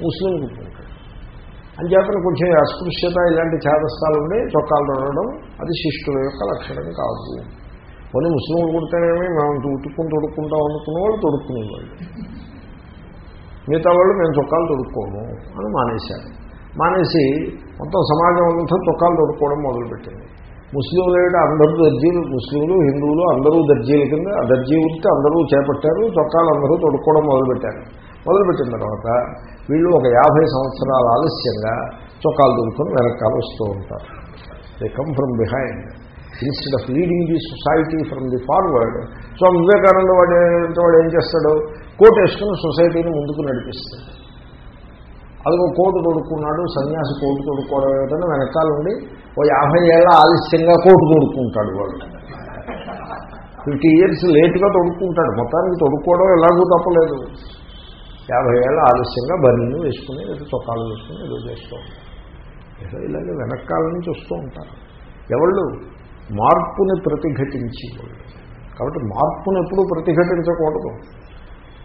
ముస్లిం కుట్టుంటారు. అంచేతన కొంచెం అస్పృశ్యత ఇలాంటి ఛాదస్థాలు ఉండి చొక్కాలు తొడడం అది శిష్టుల యొక్క లక్షణం కాదు. కొన్ని ముస్లింలు కుడితేనేమి? మేము ఉట్టుకుని తొడుక్కుంటాం అనుకున్న వాళ్ళు తొడుక్కునేవాళ్ళు మిగతా వాళ్ళు మేము చొక్కాలు తొడుక్కోము అని మానేశారు. మానేసి మొత్తం సమాజం అంతా చొక్కాలు తొడుక్కోవడం మొదలుపెట్టింది. ముస్లింలు ఏంటంటే అందరూ దర్జీలు ముస్లింలు హిందువులు అందరూ దర్జీల కింద ఆ దర్జీ వృత్తి అందరూ చేపట్టారు చొక్కాలు అందరూ తొడుక్కోవడం మొదలుపెట్టారు. మొదలుపెట్టిన తర్వాత వీళ్ళు ఒక యాభై సంవత్సరాల ఆలస్యంగా చొక్కాలు దొరుకుని వెనకాల వస్తూ ఉంటారు. They come from behind instead of leading the society from the forward Swami Vivekananda వాడు వాడు ఏం చేస్తాడు? కోట్ వేసుకుని సొసైటీని ముందుకు నడిపిస్తాడు. అదిగో కోటు తొడుక్కున్నాడు సన్యాసి కోటు తొడుక్కోవడం ఏమిటని వెనకాల ఉండి ఓ యాభై ఏళ్ళ ఆలస్యంగా కోటు తొడుక్కుంటాడు వాడు. ఫిఫ్టీ ఇయర్స్ లేటుగా తొడుక్కుంటాడు. మొత్తానికి తొడుక్కోవడం ఎలాగూ తప్పలేదు. యాభై ఏళ్ళ ఆలస్యంగా బర్నీలు వేసుకుని ఏదో చొక్కాలు వేసుకుని ఏదో చేస్తూ ఉంటారు ఇలాగే వెనకాల నుంచి వస్తూ ఉంటారు. ఎవళ్ళు? మార్పుని ప్రతిఘటించి కాబట్టి మార్పును ఎప్పుడూ ప్రతిఘటించకూడదు.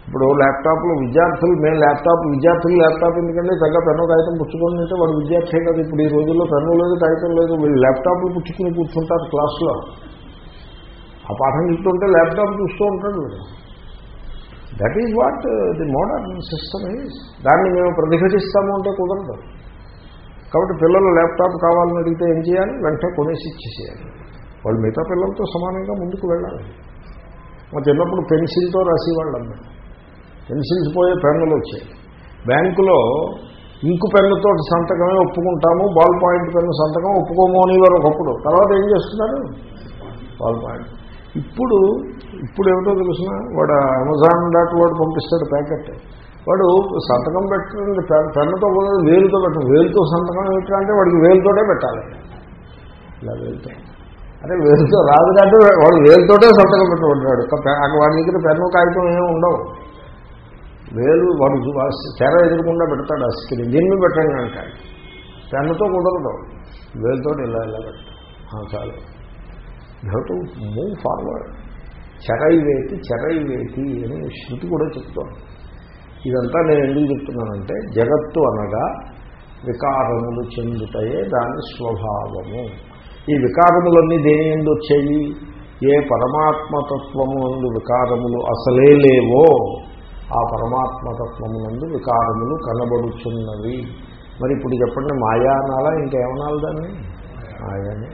ఇప్పుడు ల్యాప్టాప్లో విద్యార్థులు మేము ల్యాప్టాప్ విద్యార్థులు ల్యాప్టాప్ ఎందుకంటే తగ్గ పెన్ను కాగితం పుచ్చుకొని అంటే వాడు విద్యార్థి కదా ఇప్పుడు ఈ రోజుల్లో పెన్ను లేదు కాగితం లేదు. వీళ్ళు ల్యాప్టాప్లు పుచ్చుకుని కూర్చుంటారు క్లాస్లో. ఆ పాఠం చూస్తుంటే ల్యాప్టాప్ చూస్తూ ఉంటాడు వీడు. That is what the modern system is దాన్ని మేము ప్రతిఘటిస్తాము అంటే కుదరదు. కాబట్టి పిల్లలు ల్యాప్టాప్ కావాలని అడిగితే ఏం చేయాలి? వెంటనే కొనేసి ఇచ్చేసేయాలి. వాళ్ళు మిగతా పిల్లలతో సమానంగా ముందుకు వెళ్ళాలి. మా చిన్నప్పుడు పెన్సిల్తో రాసేవాళ్ళు అన్నమాట పెన్సిల్స్ పోయే పెన్నులు వచ్చాయి. బ్యాంకులో ఇంకు పెన్నుతో సంతకమే ఒప్పుకుంటాము బాల్ పాయింట్ పెన్ను సంతకం ఒప్పుకోము అనేవారు ఒకప్పుడు. తర్వాత ఏం చేస్తున్నారు? Ball point. ఇప్పుడు ఇప్పుడు ఏమిటో తెలుసిన? వాడు అమెజాన్ డాట్ వాడు పంపిస్తాడు ప్యాకెట్. వాడు సంతకం పెట్టండి పెన్నుతో కూడా వేలుతో పెట్టండి వేలుతో సంతకం ఏమిటా అంటే వాడికి వేలుతోటే పెట్టాలి. ఇలా వేలుతో. అరే వేలుతో రాదు అంటే వాడు వేలుతోటే సంతకం పెట్టబడ్డాడు వాడి దగ్గర పెన్ను కాగితం ఏమి ఉండవు. వేలు వాడు తెర ఎదురకుండా పెడతాడు ఆ స్క్రీన్ దీన్ని పెట్టండి అంటాడు. పెన్నుతో కుదరదు. వేలుతో ఇలా ఇలా పెట్టాడు చాలు. యూ టు మూవ్ ఫార్వర్డ్ చెరైవేతి చెరైవేతి అని శృతి కూడా చెప్తాను ఇదంతా నేను ఎందుకు చెప్తున్నానంటే జగత్తు అనగా వికారములు చెందుతాయే దాని స్వభావము. ఈ వికారములన్నీ దేని ఎందు వచ్చాయి ఏ పరమాత్మతత్వము అందు వికారములు అసలే లేవో ఆ పరమాత్మతత్వమునందు వికారములు కనబడుచున్నవి. మరి ఇప్పుడు చెప్పండి మాయా అనాలా ఇంకేమనాలి దాన్ని? మాయానే.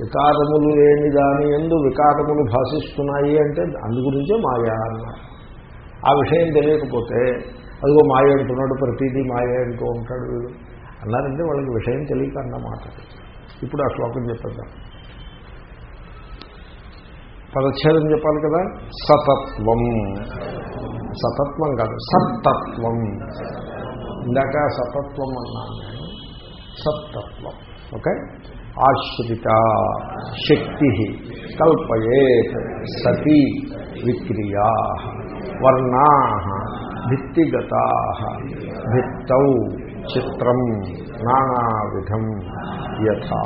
వికారములు లేని దాని ఎందు వికారములు భాషిస్తున్నాయి అంటే అందు గురించే మాయా అన్నారు. ఆ విషయం తెలియకపోతే అదిగో మాయ అంటున్నాడు ప్రతిదీ మాయ అంటూ ఉంటాడు వీడు. అన్నారంటే వాళ్ళకి విషయం తెలియక అన్నమాట ఇప్పుడు ఆ శ్లోకం చెప్పేద్దాం. పదచ్ఛేదం చెప్పాలి కదా? సతత్వం. సతత్వం కాదు సత్తత్వం. ఇందాక సతత్వం అన్నాను నేను. సత్తత్వం. ఓకే? ఆశ్రిత శక్తి కల్పయే సతీ విక్రియా వర్ణా భిత్తిగత భిత్తౌ చిత్రం నానావిధం యథా.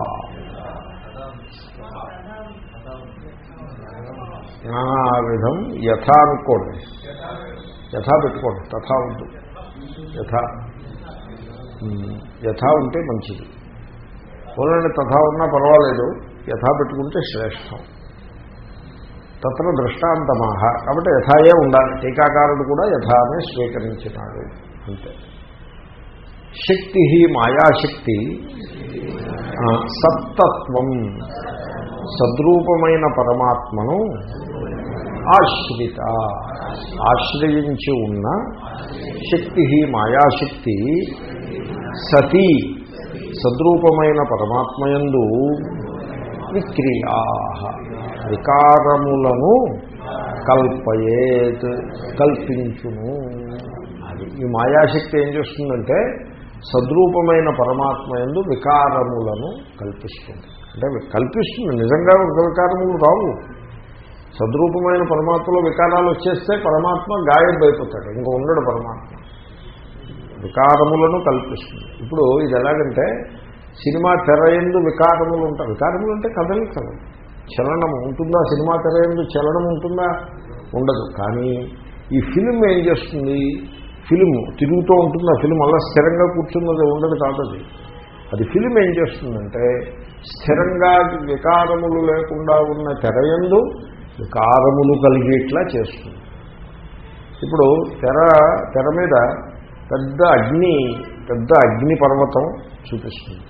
నానావిధం యథా అనుకోండి. యథా పెట్టుకోండి తథా ఉంది యథా. యథా ఉంటే మంచిది. పోలండి తథా ఉన్నా పర్వాలేదు యథా పెట్టుకుంటే శ్రేష్టం. తత్ర దృష్టాంతమాహ. కాబట్టి యథాయే ఉండాలి. టీకాకారుడు కూడా యథానే స్వీకరించినాడు. అంతే. శక్తి మాయాశక్తి సత్తత్వం. సద్రూపమైన పరమాత్మను ఆశ్రిత. ఆశ్రయించి ఉన్న శక్తి మాయాశక్తి సతీ సద్రూపమైన పరమాత్మయందు విక్రియా వికారములను కల్పయేత్ కల్పించును. అది ఈ మాయాశక్తి ఏం చేస్తుందంటే సద్రూపమైన పరమాత్మ ఎందు వికారములను కల్పిస్తుంది. అంటే కల్పిస్తుంది నిజంగా ఒక వికారములు రావు. సద్రూపమైన పరమాత్మలో వికారాలు వచ్చేస్తే పరమాత్మ గాయం ఇంకో ఉండడు పరమాత్మ. వికారములను కల్పిస్తుంది. ఇప్పుడు ఇది ఎలాగంటే సినిమా తెర ఎందు వికారములు ఉంటాయి. వికారములు అంటే కదలికలు. చలనం ఉంటుందా? సినిమా తెర ఎందు చలనం ఉంటుందా? ఉండదు. కానీ ఈ ఫిలిం ఏం చేస్తుంది? ఫిలిం తిరుగుతూ ఉంటుంది? ఆ ఫిలిం అలా స్థిరంగా కూర్చున్నది ఉండదు కాదు అది. అది ఫిలిం ఏం చేస్తుందంటే స్థిరంగా వికారములు లేకుండా ఉన్న తెరయందు వికారములు కలిగేట్లా చేస్తుంది. ఇప్పుడు తెర తెర మీద పెద్ద అగ్ని పెద్ద అగ్ని పర్వతం చూపిస్తుంది.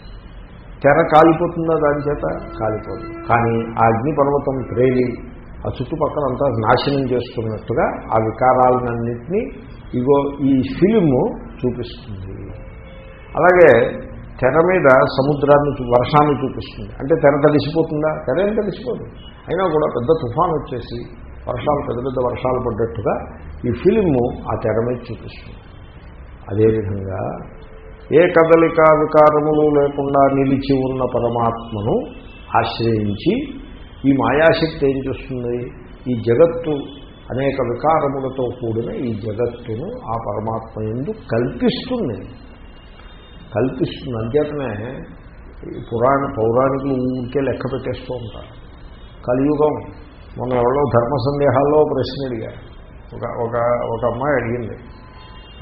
తెర కాలిపోతుందా దాని చేత? కాలిపోదు. కానీ ఆ అగ్ని పర్వతం ప్రేలి ఆ చుట్టుపక్కల అంతా నాశనం చేస్తున్నట్టుగా ఆ వికారాలన్నింటినీ ఇగో ఈ ఫిలిము చూపిస్తుంది. అలాగే తెర మీద సముద్రాన్ని వర్షాన్ని చూపిస్తుంది. అంటే తెర తడిసిపోతుందా? తెర ఏం తడిసిపోదు. అయినా కూడా పెద్ద తుఫాన్ వచ్చేసి వర్షాలు పెద్ద పెద్ద వర్షాలు పడ్డట్టుగా ఈ ఫిలిము ఆ తెర మీద చూపిస్తుంది. అదేవిధంగా ఏ కదలిక వికారములు లేకుండా నిలిచి ఉన్న పరమాత్మను ఆశ్రయించి ఈ మాయాశక్తి ఏం చేస్తుంది? ఈ జగత్తు అనేక వికారములతో కూడిన ఈ జగత్తును ఆ పరమాత్మ ఎందు కల్పిస్తుంది. కల్పిస్తుంది. అంచేతనే పురాణ పౌరాణికులు ఊరికే లెక్క పెట్టేస్తూ ఉంటారు. కలియుగం. మొన్న ఎవరో ధర్మ సందేహాల్లో ప్రశ్న అడిగారు. ఒక ఒక ఒక అమ్మాయి అడిగింది.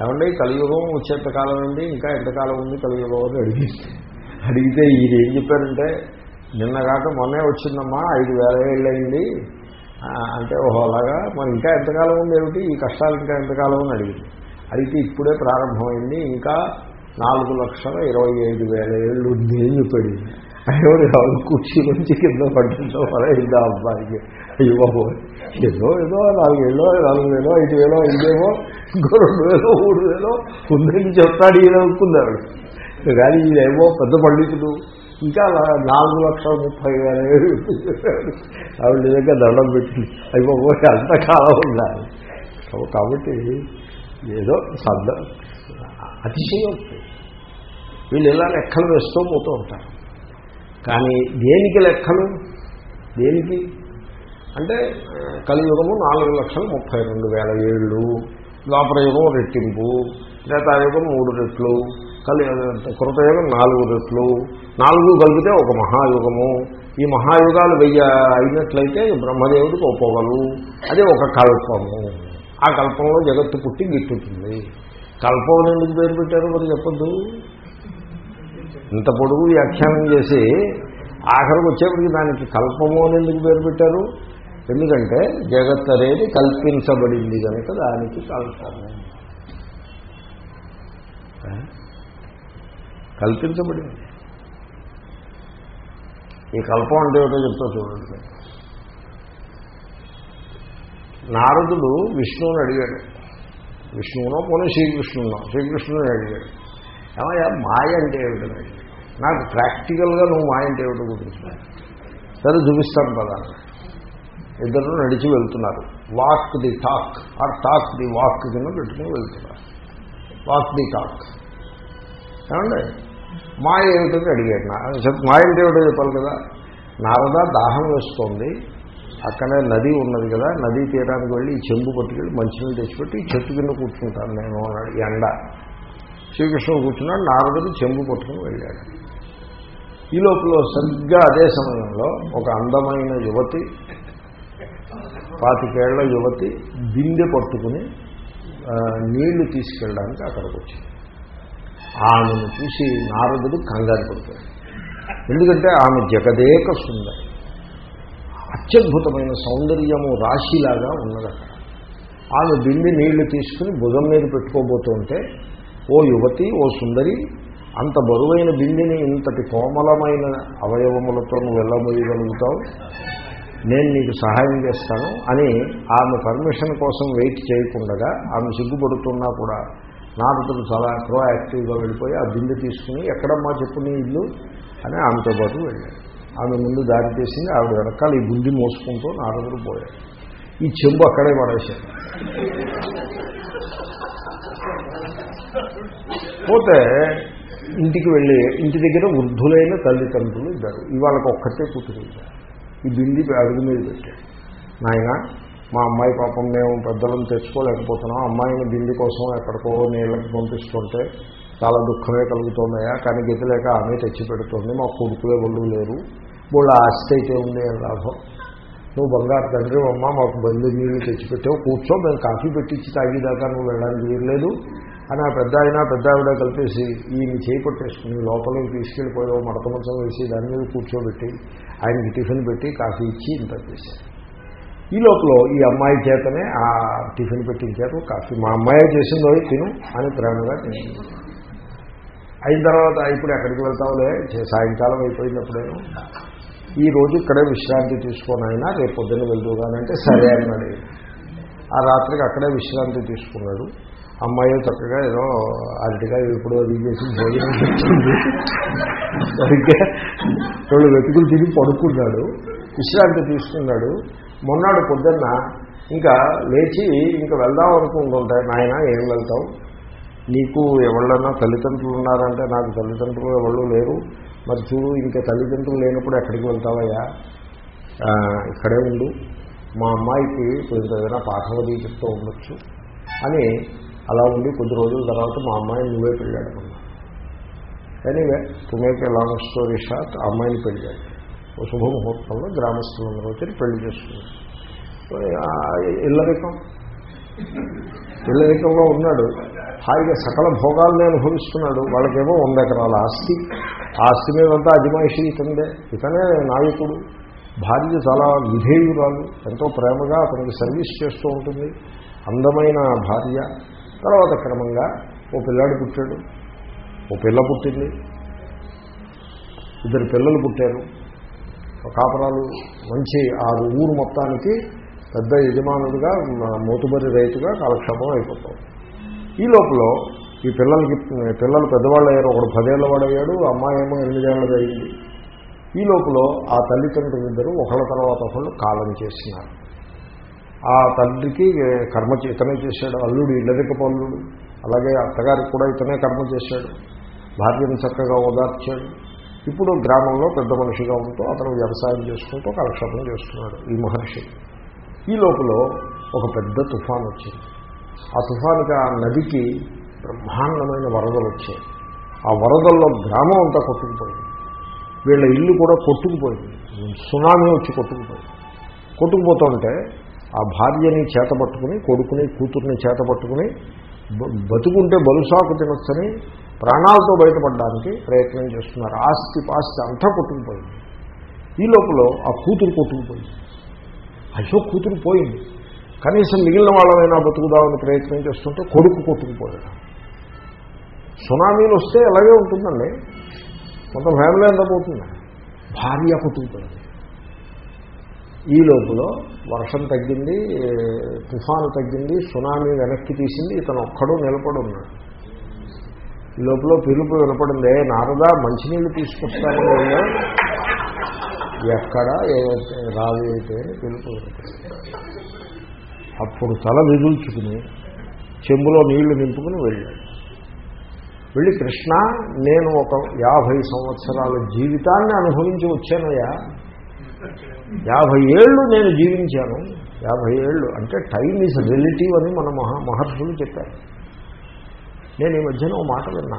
ఏమండి కలియుగం వచ్చేంత కాలం అండి? ఇంకా ఎంతకాలం ఉంది కలియుగం అని అడిగింది. అడిగితే ఇది ఏం చెప్పారంటే నిన్న కాక మొన్నే వచ్చిందమ్మా ఐదు వేల ఏళ్ళు అయింది. అంటే ఓహో అలాగా? మరి ఇంకా ఎంతకాలం ఉంది ఏమిటి? ఈ కష్టాలు ఇంకా ఎంతకాలం అని అడిగింది. అడిగితే ఇప్పుడే ప్రారంభమైంది ఇంకా నాలుగు లక్షల ఇరవై ఐదు వేల ఏళ్ళు ఉంది అని చెప్పాడు ఎవరు ఎవరు కుర్చీ నుంచి కింద పడ్డంతో పడైందా అబ్బాయికి అయ్యో బాబు ఏదో ఏదో నాలుగేళ్ళో నాలుగు వేలో ఐదు వేలో ఐదేమో ఇంకో రెండు వేలో మూడు వేలో ఉందని చెప్తాడు ఈయన అనుకున్నాడు. కానీ ఈయనేమో పెద్ద పండితుడు. ఇంకా నాలుగు లక్షల ముప్పై వేల ఆవిడ నిజంగా దండం పెట్టి అయిపో అంతకాలం ఉండాలి. కాబట్టి ఏదో సద్ద అతిశయోక్తి. వీళ్ళు ఇలా లెక్కలు వేస్తూ పోతూ ఉంటారు. కానీ దేనికి లెక్కలు? దేనికి? అంటే కలియుగము నాలుగు లక్షల ముప్పై రెండు వేల ఏళ్ళు. ద్వాపరయుగం రెట్టింపు. త్రేతాయుగం మూడు రెట్లు. కలి కృతయుగం నాలుగు రెట్లు. నాలుగు కలిపితే ఒక మహాయుగము. ఈ మహాయుగాలు వెయ్యి అయినట్లయితే బ్రహ్మదేవుడికి ఒప్పగలు అదే ఒక కల్పము. ఆ కల్పంలో జగత్తు పుట్టి గిట్టుతుంది. కల్పం ఎందుకు పేరు పెట్టారు మరి చెప్పొద్దు? ఇంత పొడుగు వ్యాఖ్యానం చేసి ఆఖరికి వచ్చేప్పటికి దానికి కల్పము అని ఎందుకు పేరు పెట్టారు? ఎందుకంటే జగత్ అనేది కల్పించబడింది కనుక దానికి కల్పము. కల్పించబడింది. ఈ కల్పం అంటే ఏమిటో చెప్తా చూడండి. నారదుడు విష్ణువుని అడిగాడు. విష్ణువునో పోనీ శ్రీకృష్ణునో? శ్రీకృష్ణుని అడిగాడు. ఏమయ్యా మాయ అంటే ఏమిటని అడిగాడు. నాకు ప్రాక్టికల్గా నువ్వు మా ఇంటి ఏమిటో చూపిస్తున్నాను సరే చూపిస్తాను కదా ఇద్దరు నడిచి వెళ్తున్నారు. Walk the talk or talk the walk కింద పెట్టుకుని వెళ్తున్నారు. వాక్ ది టాక్ ఏమండి? మా ఏమిటని అడిగాడు. నా మా మాయ ఏమిటో చెప్పాలి కదా. నారద దాహం వేస్తోంది. అక్కడే నది ఉన్నది కదా. నదీ తీరానికి వెళ్ళి ఈ చెంబు పట్టుకెళ్ళి మంచినీళ్ళు తెచ్చిపెట్టి ఈ చెట్టు కింద కూర్చుంటాను నేను అన్నాడు. ఈ ఎండ. శ్రీకృష్ణుడు కూర్చున్నాడు. నారదుడు చెంబు పట్టుకుని వెళ్ళాడు. ఈ లోపల సరిగ్గా అదే సమయంలో ఒక అందమైన యువతి పాతికేళ్ళ యువతి బిందె పట్టుకుని నీళ్ళు తీసుకెళ్ళడానికి అక్కడికి వచ్చింది ఆమెను చూసి నారదుడు కంగారు పడిపోయాడు ఎందుకంటే ఆమె జగదేక సుందరి. అత్యద్భుతమైన సౌందర్యము రాశిలాగా ఉన్నది అక్కడ ఆమె బిండి నీళ్ళు తీసుకుని భుజం మీద పెట్టుకోబోతుంటే ఓ యువతి ఓ సుందరి అంత బరువైన బిందిని ఇంతటి కోమలమైన అవయవములతో నువ్వు వెళ్ళబోయగలుగుతావు నేను నీకు సహాయం చేస్తాను అని ఆమె పర్మిషన్ కోసం వెయిట్ చేయకుండా ఆమె సిగ్గుపడుతున్నా కూడా నారదుడు చాలా ప్రోయాక్టివ్గా వెళ్ళిపోయి ఆ బిందె తీసుకుని ఎక్కడమ్మా చెప్పు నీ ఇల్లు? అని ఆమెతో పాటు వెళ్ళాడు. ఆమె ముందు దారి తీసింది ఆవిడ వెనకాల ఈ గుండి మోసుకుంటూ నారదుడు పోయాడు. ఈ చెంబు అక్కడే పడేశాడు. పోతే ఇంటికి వెళ్ళి ఇంటి దగ్గర వృద్ధులైన తల్లిదండ్రులు ఇద్దరు. ఇవాళకు ఒక్కటే కూతురు ఈ బింది అడుగు మీద పెట్టాడు. నాయన మా అమ్మాయి పాపం మేము పెద్దలను తెచ్చుకోలేకపోతున్నాం. అమ్మాయిని బింది కోసం ఎక్కడికో నీళ్ళకి పంపిస్తుంటే చాలా దుఃఖమే కలుగుతున్నాయా కానీ గతి లేక ఆమె తెచ్చి పెడుతుంది మా కొడుకులే ఒళ్ళు లేరు. వాళ్ళ ఆస్తి అయితే ఉంది అని లాభం నువ్వు బంగారు తండ్రి అమ్మ మాకు బండి నీళ్ళు తెచ్చిపెట్టావు. కూర్చో మేము కాఫీ పెట్టించి తాగేదాకా నువ్వు వెళ్ళడానికి వీరలేదు అని ఆ పెద్ద ఆయన పెద్ద ఆవిడ కలిపేసి ఈయన చేపట్టేసుకుని లోపలికి తీసుకెళ్ళిపోయావు మడత మంచం వేసి దాని మీద కూర్చోబెట్టి ఆయనకి టిఫిన్ పెట్టి కాఫీ ఇచ్చి ఇంత చేశారు. ఈ లోపల ఈ అమ్మాయి చేతనే ఆ టిఫిన్ పెట్టించారు కాఫీ. మా అమ్మాయి చేసిందో తిను అని ప్రేమగా తిని. అయిన తర్వాత ఇప్పుడు ఎక్కడికి వెళ్తావులే? సాయంకాలం అయిపోయినప్పుడేను ఈ రోజు ఇక్కడే విశ్రాంతి తీసుకొని అయినా రేపు పొద్దున్న వెళ్దుగానంటే సరే అన్నాడు. ఆ రాత్రికి అక్కడే విశ్రాంతి తీసుకున్నాడు. అమ్మాయి చక్కగా ఏదో అరటిగా ఇప్పుడు అది చేసి భోజనం పెట్టింది సరిగ్గా రెండు వెతుకులు తిరిగి పడుకున్నాడు. విశ్రాంతి తీసుకున్నాడు. మొన్నాడు పొద్దున్న ఇంకా లేచి ఇంకా వెళ్దాం అనుకుంటుంటాయి నాయన ఏం వెళ్తావు? నీకు ఎవళ్ళన్నా తల్లిదండ్రులు ఉన్నారంటే నాకు తల్లిదండ్రులు ఎవళ్ళు లేరు. మరి చూడు ఇంకా తల్లిదండ్రులు లేనప్పుడు ఎక్కడికి వెళ్తావయ్యా? ఇక్కడే ఉండు. మా అమ్మాయికి కొంత ఏదైనా పాఠం అది చెప్తూ ఉండొచ్చు అని అలా ఉండి కొద్ది రోజుల తర్వాత మా అమ్మాయిని నువ్వే పెళ్ళాడుకున్నా ఎనీవే తుమేకే లాంగ్ స్టోరీ షార్ట్ ఆ అమ్మాయిని పెళ్ళాడు. ఓ శుభముహూర్తంలో గ్రామస్తులందరూ వచ్చి పెళ్ళి చేసుకున్నాడు ఇల్లరికం ఇల్లరికంలో ఉన్నాడు. హాయిగా సకల భోగాల్ని అనుభవిస్తున్నాడు. వాళ్ళకేమో వంద ఎకరాల ఆస్తి. ఆస్తి మీదంతా అజమాయిషి ఇతందే ఇతనే నాయకుడు. భార్య చాలా విధేయురాలు. ఎంతో ప్రేమగా అతనికి సర్వీస్ చేస్తూ ఉంటుంది. అందమైన భార్య. తర్వాత క్రమంగా ఓ పిల్లాడు పుట్టాడు. ఓ పిల్ల పుట్టింది. ఇద్దరు పిల్లలు పుట్టారు. కాపరాలు మంచి ఆ ఊరు మొత్తానికి పెద్ద యజమానుడిగా మూతుబరి రైతుగా కాలక్షేపం అయిపోతాం. ఈ లోపల ఈ పిల్లలకి పిల్లలు పెద్దవాళ్ళు అయ్యారు. ఒకడు పదేళ్ళ వాడు అయ్యాడు అమ్మాయి ఏమో ఎనిమిదేళ్ళది అయింది. ఈ లోపల ఆ తల్లిదండ్రులు ఇద్దరు ఒకళ్ళ తర్వాత ఒకళ్ళు కాలం చేసినారు. ఆ తండ్రికి కర్మ ఇతనే చేశాడు. అల్లుడు ఇల్లరిక అలాగే అత్తగారికి కూడా ఇతనే కర్మ చేశాడు. భార్యను చక్కగా ఓదార్చాడు. ఇప్పుడు గ్రామంలో పెద్ద మనిషిగా ఉంటూ అతను వ్యవసాయం చేసుకుంటూ కాలక్షేపం చేస్తున్నాడు ఈ మహర్షి. ఈ లోపల ఒక పెద్ద తుఫాన్ వచ్చింది. ఆ తుఫానికి ఆ నదికి బ్రహ్మాండమైన వరదలు వచ్చాయి. ఆ వరదల్లో గ్రామం అంతా కొట్టుకుపోయింది. వీళ్ళ ఇల్లు కూడా కొట్టుకుపోయింది. సునామీ వచ్చి కొట్టుకుపోయింది. కొట్టుకుపోతుంటే ఆ భార్యని చేత పట్టుకుని కొడుకుని కూతుర్ని చేత పట్టుకుని బతుకుంటే బలుసాకు తినొచ్చని ప్రాణాలతో బయటపడడానికి ప్రయత్నం చేస్తున్నారు. ఆస్తి పాస్తి అంతా కొట్టుకుపోయింది. ఈ లోపల ఆ కూతురు కొట్టుకుపోయింది. అయ్యో కూతురు పోయింది. కనీసం మిగిలిన వాళ్ళమైనా బతుకుదామని ప్రయత్నం చేస్తుంటే కొడుకు కొట్టుకుపోయాడు. సునామీలు వస్తే ఎలాగే ఉంటుందండి? కొంత ఫ్యామిలీ అంతా పోతుంది. భార్య కొట్టుకుపోయింది. ఈ లోపల వర్షం తగ్గింది తుఫాను తగ్గింది సునామీ వెనక్కి తీసింది ఇతను ఒక్కడూ నిలబడి ఉన్నాడు. ఈ లోపల పిలుపు వినపడింది నారదా మంచినీళ్ళు తీసుకొస్తాను ఎక్కడ ఏ- రాదు అయితే అని పిలుపు అప్పుడు తల విదుల్చుకుని చెంబులో నీళ్ళు నింపుకుని వెళ్ళాడు. వెళ్ళి కృష్ణ నేను ఒక యాభై సంవత్సరాల జీవితాన్ని అనుభవించి వచ్చానయ్యా. యాభై ఏళ్ళు నేను జీవించాను. యాభై ఏళ్ళు. అంటే టైం ఈజ్ రిలేటివ్ అని మన మహా మహర్షులు చెప్పారు. నేను ఈ మధ్యన ఒక మాట విన్నా.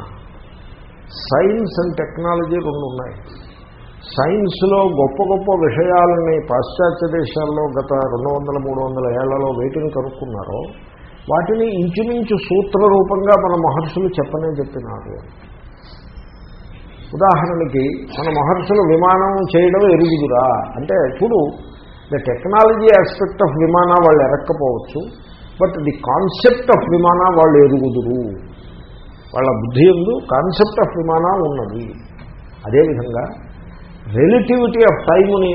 సైన్స్ అండ్ టెక్నాలజీ రెండు ఉన్నాయి. సైన్స్లో గొప్ప గొప్ప విషయాలని పాశ్చాత్య దేశాల్లో గత రెండు వందల మూడు వందల ఏళ్ళలో వేటిని కనుక్కున్నారో వాటిని ఇంచుమించు సూత్ర రూపంగా మన మహర్షులు చెప్పనే చెప్పినారు. ఉదాహరణకి మన మహర్షులు విమానం చేయడం ఎరుగుదురా? అంటే చూడు ద టెక్నాలజీ ఆస్పెక్ట్ ఆఫ్ విమాన వాళ్ళు ఎరక్కపోవచ్చు బట్ ది కాన్సెప్ట్ ఆఫ్ విమానా వాళ్ళు ఎరుగుదురు. వాళ్ళ బుద్ధి ఎందు కాన్సెప్ట్ ఆఫ్ విమాన ఉన్నది. అదేవిధంగా రిలేటివిటీ ఆఫ్ టైముని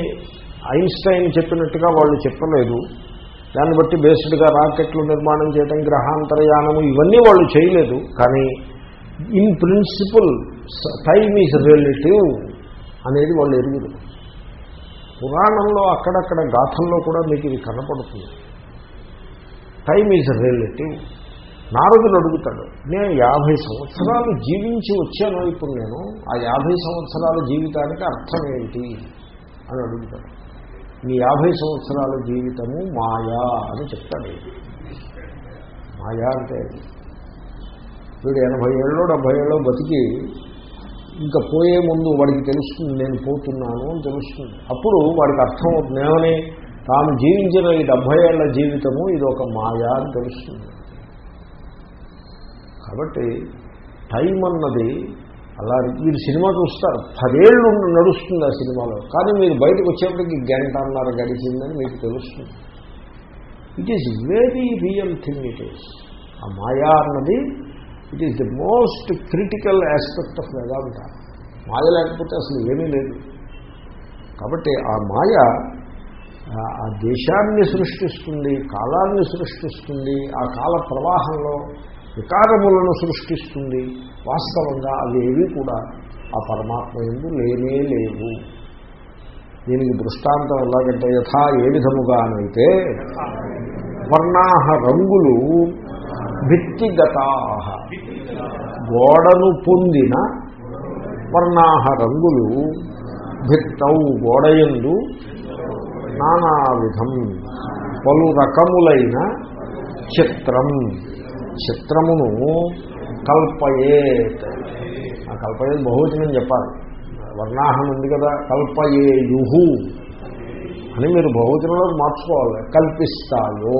ఐన్స్టైన్ చెప్పినట్టుగా వాళ్ళు చెప్పలేదు. దాన్ని బట్టి బేస్డ్గా రాకెట్లు నిర్మాణం చేయడం గ్రహాంతరయానము ఇవన్నీ వాళ్ళు చేయలేదు. కానీ in principle time is relative అనేది వాళ్ళు ఎరుగురు. పురాణంలో అక్కడక్కడ గాథల్లో కూడా మీకు ఇది కనపడుతుంది. Time is relative. నారదుడు అడుగుతాడు నేను యాభై సంవత్సరాలు జీవించి వచ్చాను ఇప్పుడు నేను ఆ యాభై సంవత్సరాల జీవితానికి అర్థం ఏంటి? అని అడుగుతాడు. మీ యాభై సంవత్సరాల జీవితము మాయా అని చెప్తాడు. మాయా అంటే వీడు ఎనభై ఏళ్ళలో డెబ్భై ఏళ్ళలో బతికి ఇంకా పోయే ముందు వాడికి తెలుస్తుంది నేను పోతున్నాను అని తెలుస్తుంది. అప్పుడు వాడికి అర్థం అవుతుంది ఏమని? తాను జీవించిన ఈ డెబ్భై ఏళ్ళ జీవితము ఇది ఒక మాయా అని తెలుస్తుంది. కాబట్టి టైం అన్నది అలా మీరు సినిమా చూస్తారు. పదేళ్ళు నడుస్తుంది ఆ సినిమాలో. కానీ మీరు బయటకు వచ్చేప్పటికి గంట అన్నర గడిచిందని మీకు తెలుస్తుంది. It is very real thing it is ఆ మాయా అన్నది it is the most critical aspect of Vedanta మాయ లేకపోతే అసలు ఏమీ లేదు. కాబట్టి ఆ మాయ ఆ దేశాన్ని సృష్టిస్తుంది కాలాన్ని సృష్టిస్తుంది ఆ కాల ప్రవాహంలో వికారములను సృష్టిస్తుంది. వాస్తవంగా అవి కూడా ఆ పరమాత్మ ఎందు లేనే లేవు. దీనికి దృష్టాంతం ఎలాగంటే యథా ఏ విధముగానైతే వర్ణాహ రంగులు భిత్తిగతా గోడను పొందిన వర్ణాహ రంగులు భిత్తవు గోడయందు నానా విధం పలు రకములైన చిత్రం. చిత్రమును కల్పయేత్ ఆ కల్పయేది బహువచనం చెప్పాలి. వర్ణాహం ఉంది కదా కల్పయేయుహు అని మీరు బహువచనంలో మార్చుకోవాలి. కల్పిస్తాయో.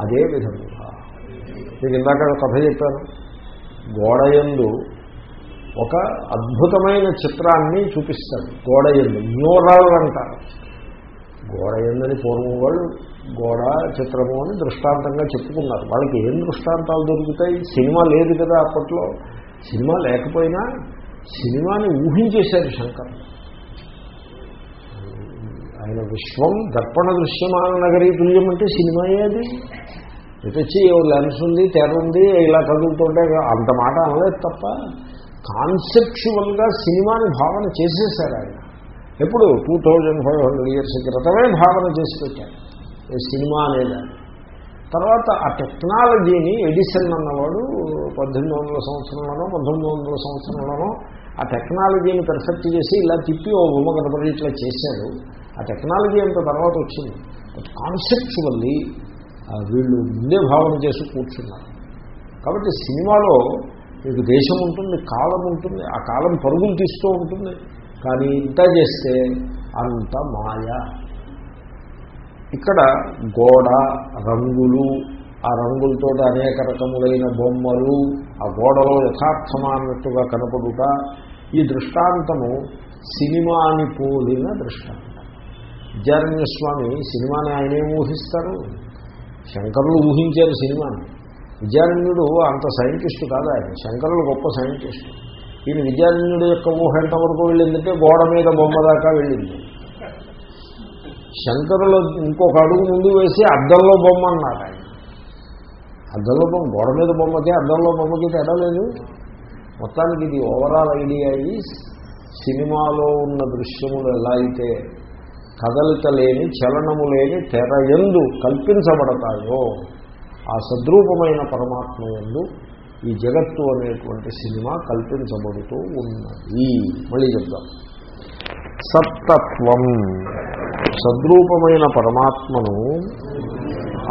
అదే విధంగా మీకు ఇందాక కథ చెప్పాను. గోడయందు ఒక అద్భుతమైన చిత్రాన్ని చూపిస్తాడు. గోడయందు న్యూరల్ అంటారు. గోడయందని పూర్వం వాళ్ళు గోడ చిత్రము అని దృష్టాంతంగా చెప్పుకున్నారు. వాళ్ళకి ఏం దృష్టాంతాలు దొరుకుతాయి? సినిమా లేదు కదా అప్పట్లో. సినిమా లేకపోయినా సినిమాని ఊహించేశారు శంకర్. ఆయన విశ్వం దర్పణ దృశ్యమాన నగరీ తుల్యం అంటే సినిమాయే అది. తెచ్చి లెన్స్ ఉంది తెర ఉంది ఇలా కదులుతుంటే అంత మాట అనలేదు తప్ప కాన్సెప్చువల్గా సినిమాని భావన చేసేశారు ఆయన. ఎప్పుడు? Two thousand five hundred years క్రితమే భావన చేసి పెట్టారు. సినిమా అనేది. తర్వాత ఆ టెక్నాలజీని ఎడిసన్ అన్నవాడు పద్దెనిమిది వందల సంవత్సరంలోనో పంతొమ్మిది వందల సంవత్సరంలోనో ఆ టెక్నాలజీని పెర్ఫెక్ట్ చేసి ఇలా తిప్పి ఓ బొమ్మ కనపడి ఇట్లా చేశాడు ఆ టెక్నాలజీ అంత తర్వాత వచ్చింది. కాన్సెప్చువల్లీ వీళ్ళు ముందే భావన చేసి కూర్చున్నారు. కాబట్టి సినిమాలో మీకు దేశం ఉంటుంది కాలం ఉంటుంది ఆ కాలం పరుగులు తీస్తూ ఉంటుంది. కానీ ఇంత చేస్తే అంత మాయ. ఇక్కడ గోడ రంగులు ఆ రంగులతో అనేక రకములైన బొమ్మలు ఆ గోడలో యథార్థమానట్టుగా కనపడుట ఈ దృష్టాంతము సినిమాని పోలిన దృష్టాంతం. విద్యారణ్యస్వామి సినిమాని ఆయనే ఊహిస్తారు. శంకరులు ఊహించారు సినిమాని విద్యారణ్యుడు అంత సైంటిస్టు కాదు ఆయన. శంకరులు గొప్ప సైంటిస్టు. ఈయన విద్యారణ్యుడు యొక్క ఊహ ఎంతవరకు వెళ్ళిందంటే గోడ మీద బొమ్మ దాకా వెళ్ళింది. శంకరులు ఇంకొక అడుగు ముందు వేసి అద్దంలో బొమ్మ అన్నారు ఆయన. అద్దంలో బొమ్మ గోడ మీద బొమ్మకి అద్దంలో బొమ్మకి తేడా లేదు. మొత్తానికి ఇది ఓవరాల్ ఐడియా. ఈజ్ సినిమాలో ఉన్న దృశ్యములు ఎలా అయితే కదలిక లేని చలనము లేని తెరయందు కల్పించబడతాయో ఆ సద్రూపమైన పరమాత్మ ఎందు ఈ జగత్తు అనేటువంటి సినిమా కల్పించబడుతూ ఉన్నది. మళ్ళీ చెప్తాం సత్తత్వం. సద్రూపమైన పరమాత్మను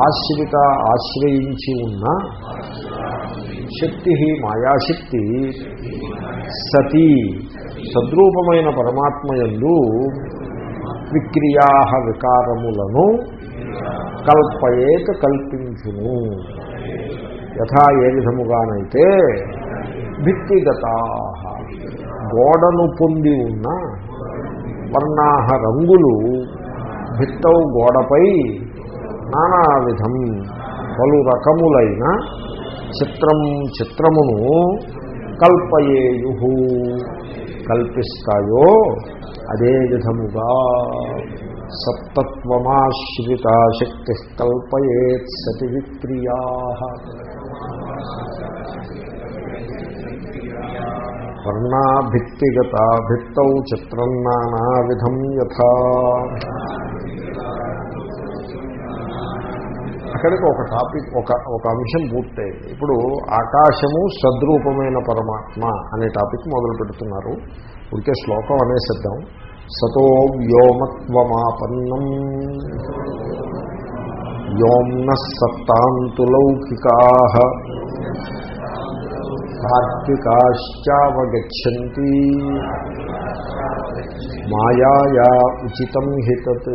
ఆశ్రిత ఆశ్రయించి ఉన్న శక్తి మాయాశక్తి సతీ సద్రూపమైన పరమాత్మయందు విక్రియా వికారములను కల్పయేత కల్పించును. యథా ఏ విధముగానైతే భిత్తిగత గోడను పొంది ఉన్న వర్ణాహ రంగులు భిత్తౌ గోడపై నానా విధం పలు రకములైన చిత్రం చిత్రమును కల్పయేయు కల్పిస్తాయో అదే విధముగా సత్తత్వమాశ్రిత శక్తి కల్పయేత్ సతి విక్రియా వర్ణాభిత్తిగత భిత్తౌ చిత్రం నానావిధం యథా. అక్కడికి ఒక టాపిక్ ఒక ఒక అంశం పూర్తయింది. ఇప్పుడు ఆకాశము సద్రూపమైన పరమాత్మ అనే టాపిక్ మొదలు పెడుతున్నారు ఉడికే శ్లోకం అనేసిద్దాం. సతో వ్యోమత్వమాపన్నం. వ్యోమ్న సత్తాంతులౌకికా తాత్వికాశ్చావగచ్చంతి మాయాయా ఉచితం హితత్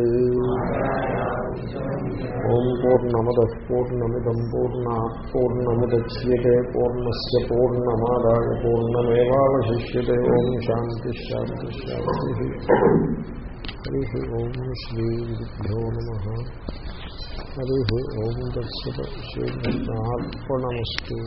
ఓం పూర్ణమద పూర్ణమిదం పూర్ణా పూర్ణముద్యతే పూర్ణస్ పూర్ణమాదాయ పూర్ణమేవాశిష్యతే ఓం శాంతి శాంతి శాంతి హరి ఓం శ్రీ గురుభ్యో నమ హరి ఓం దత్సత శ్రీకృష్ణార్పణమస్తు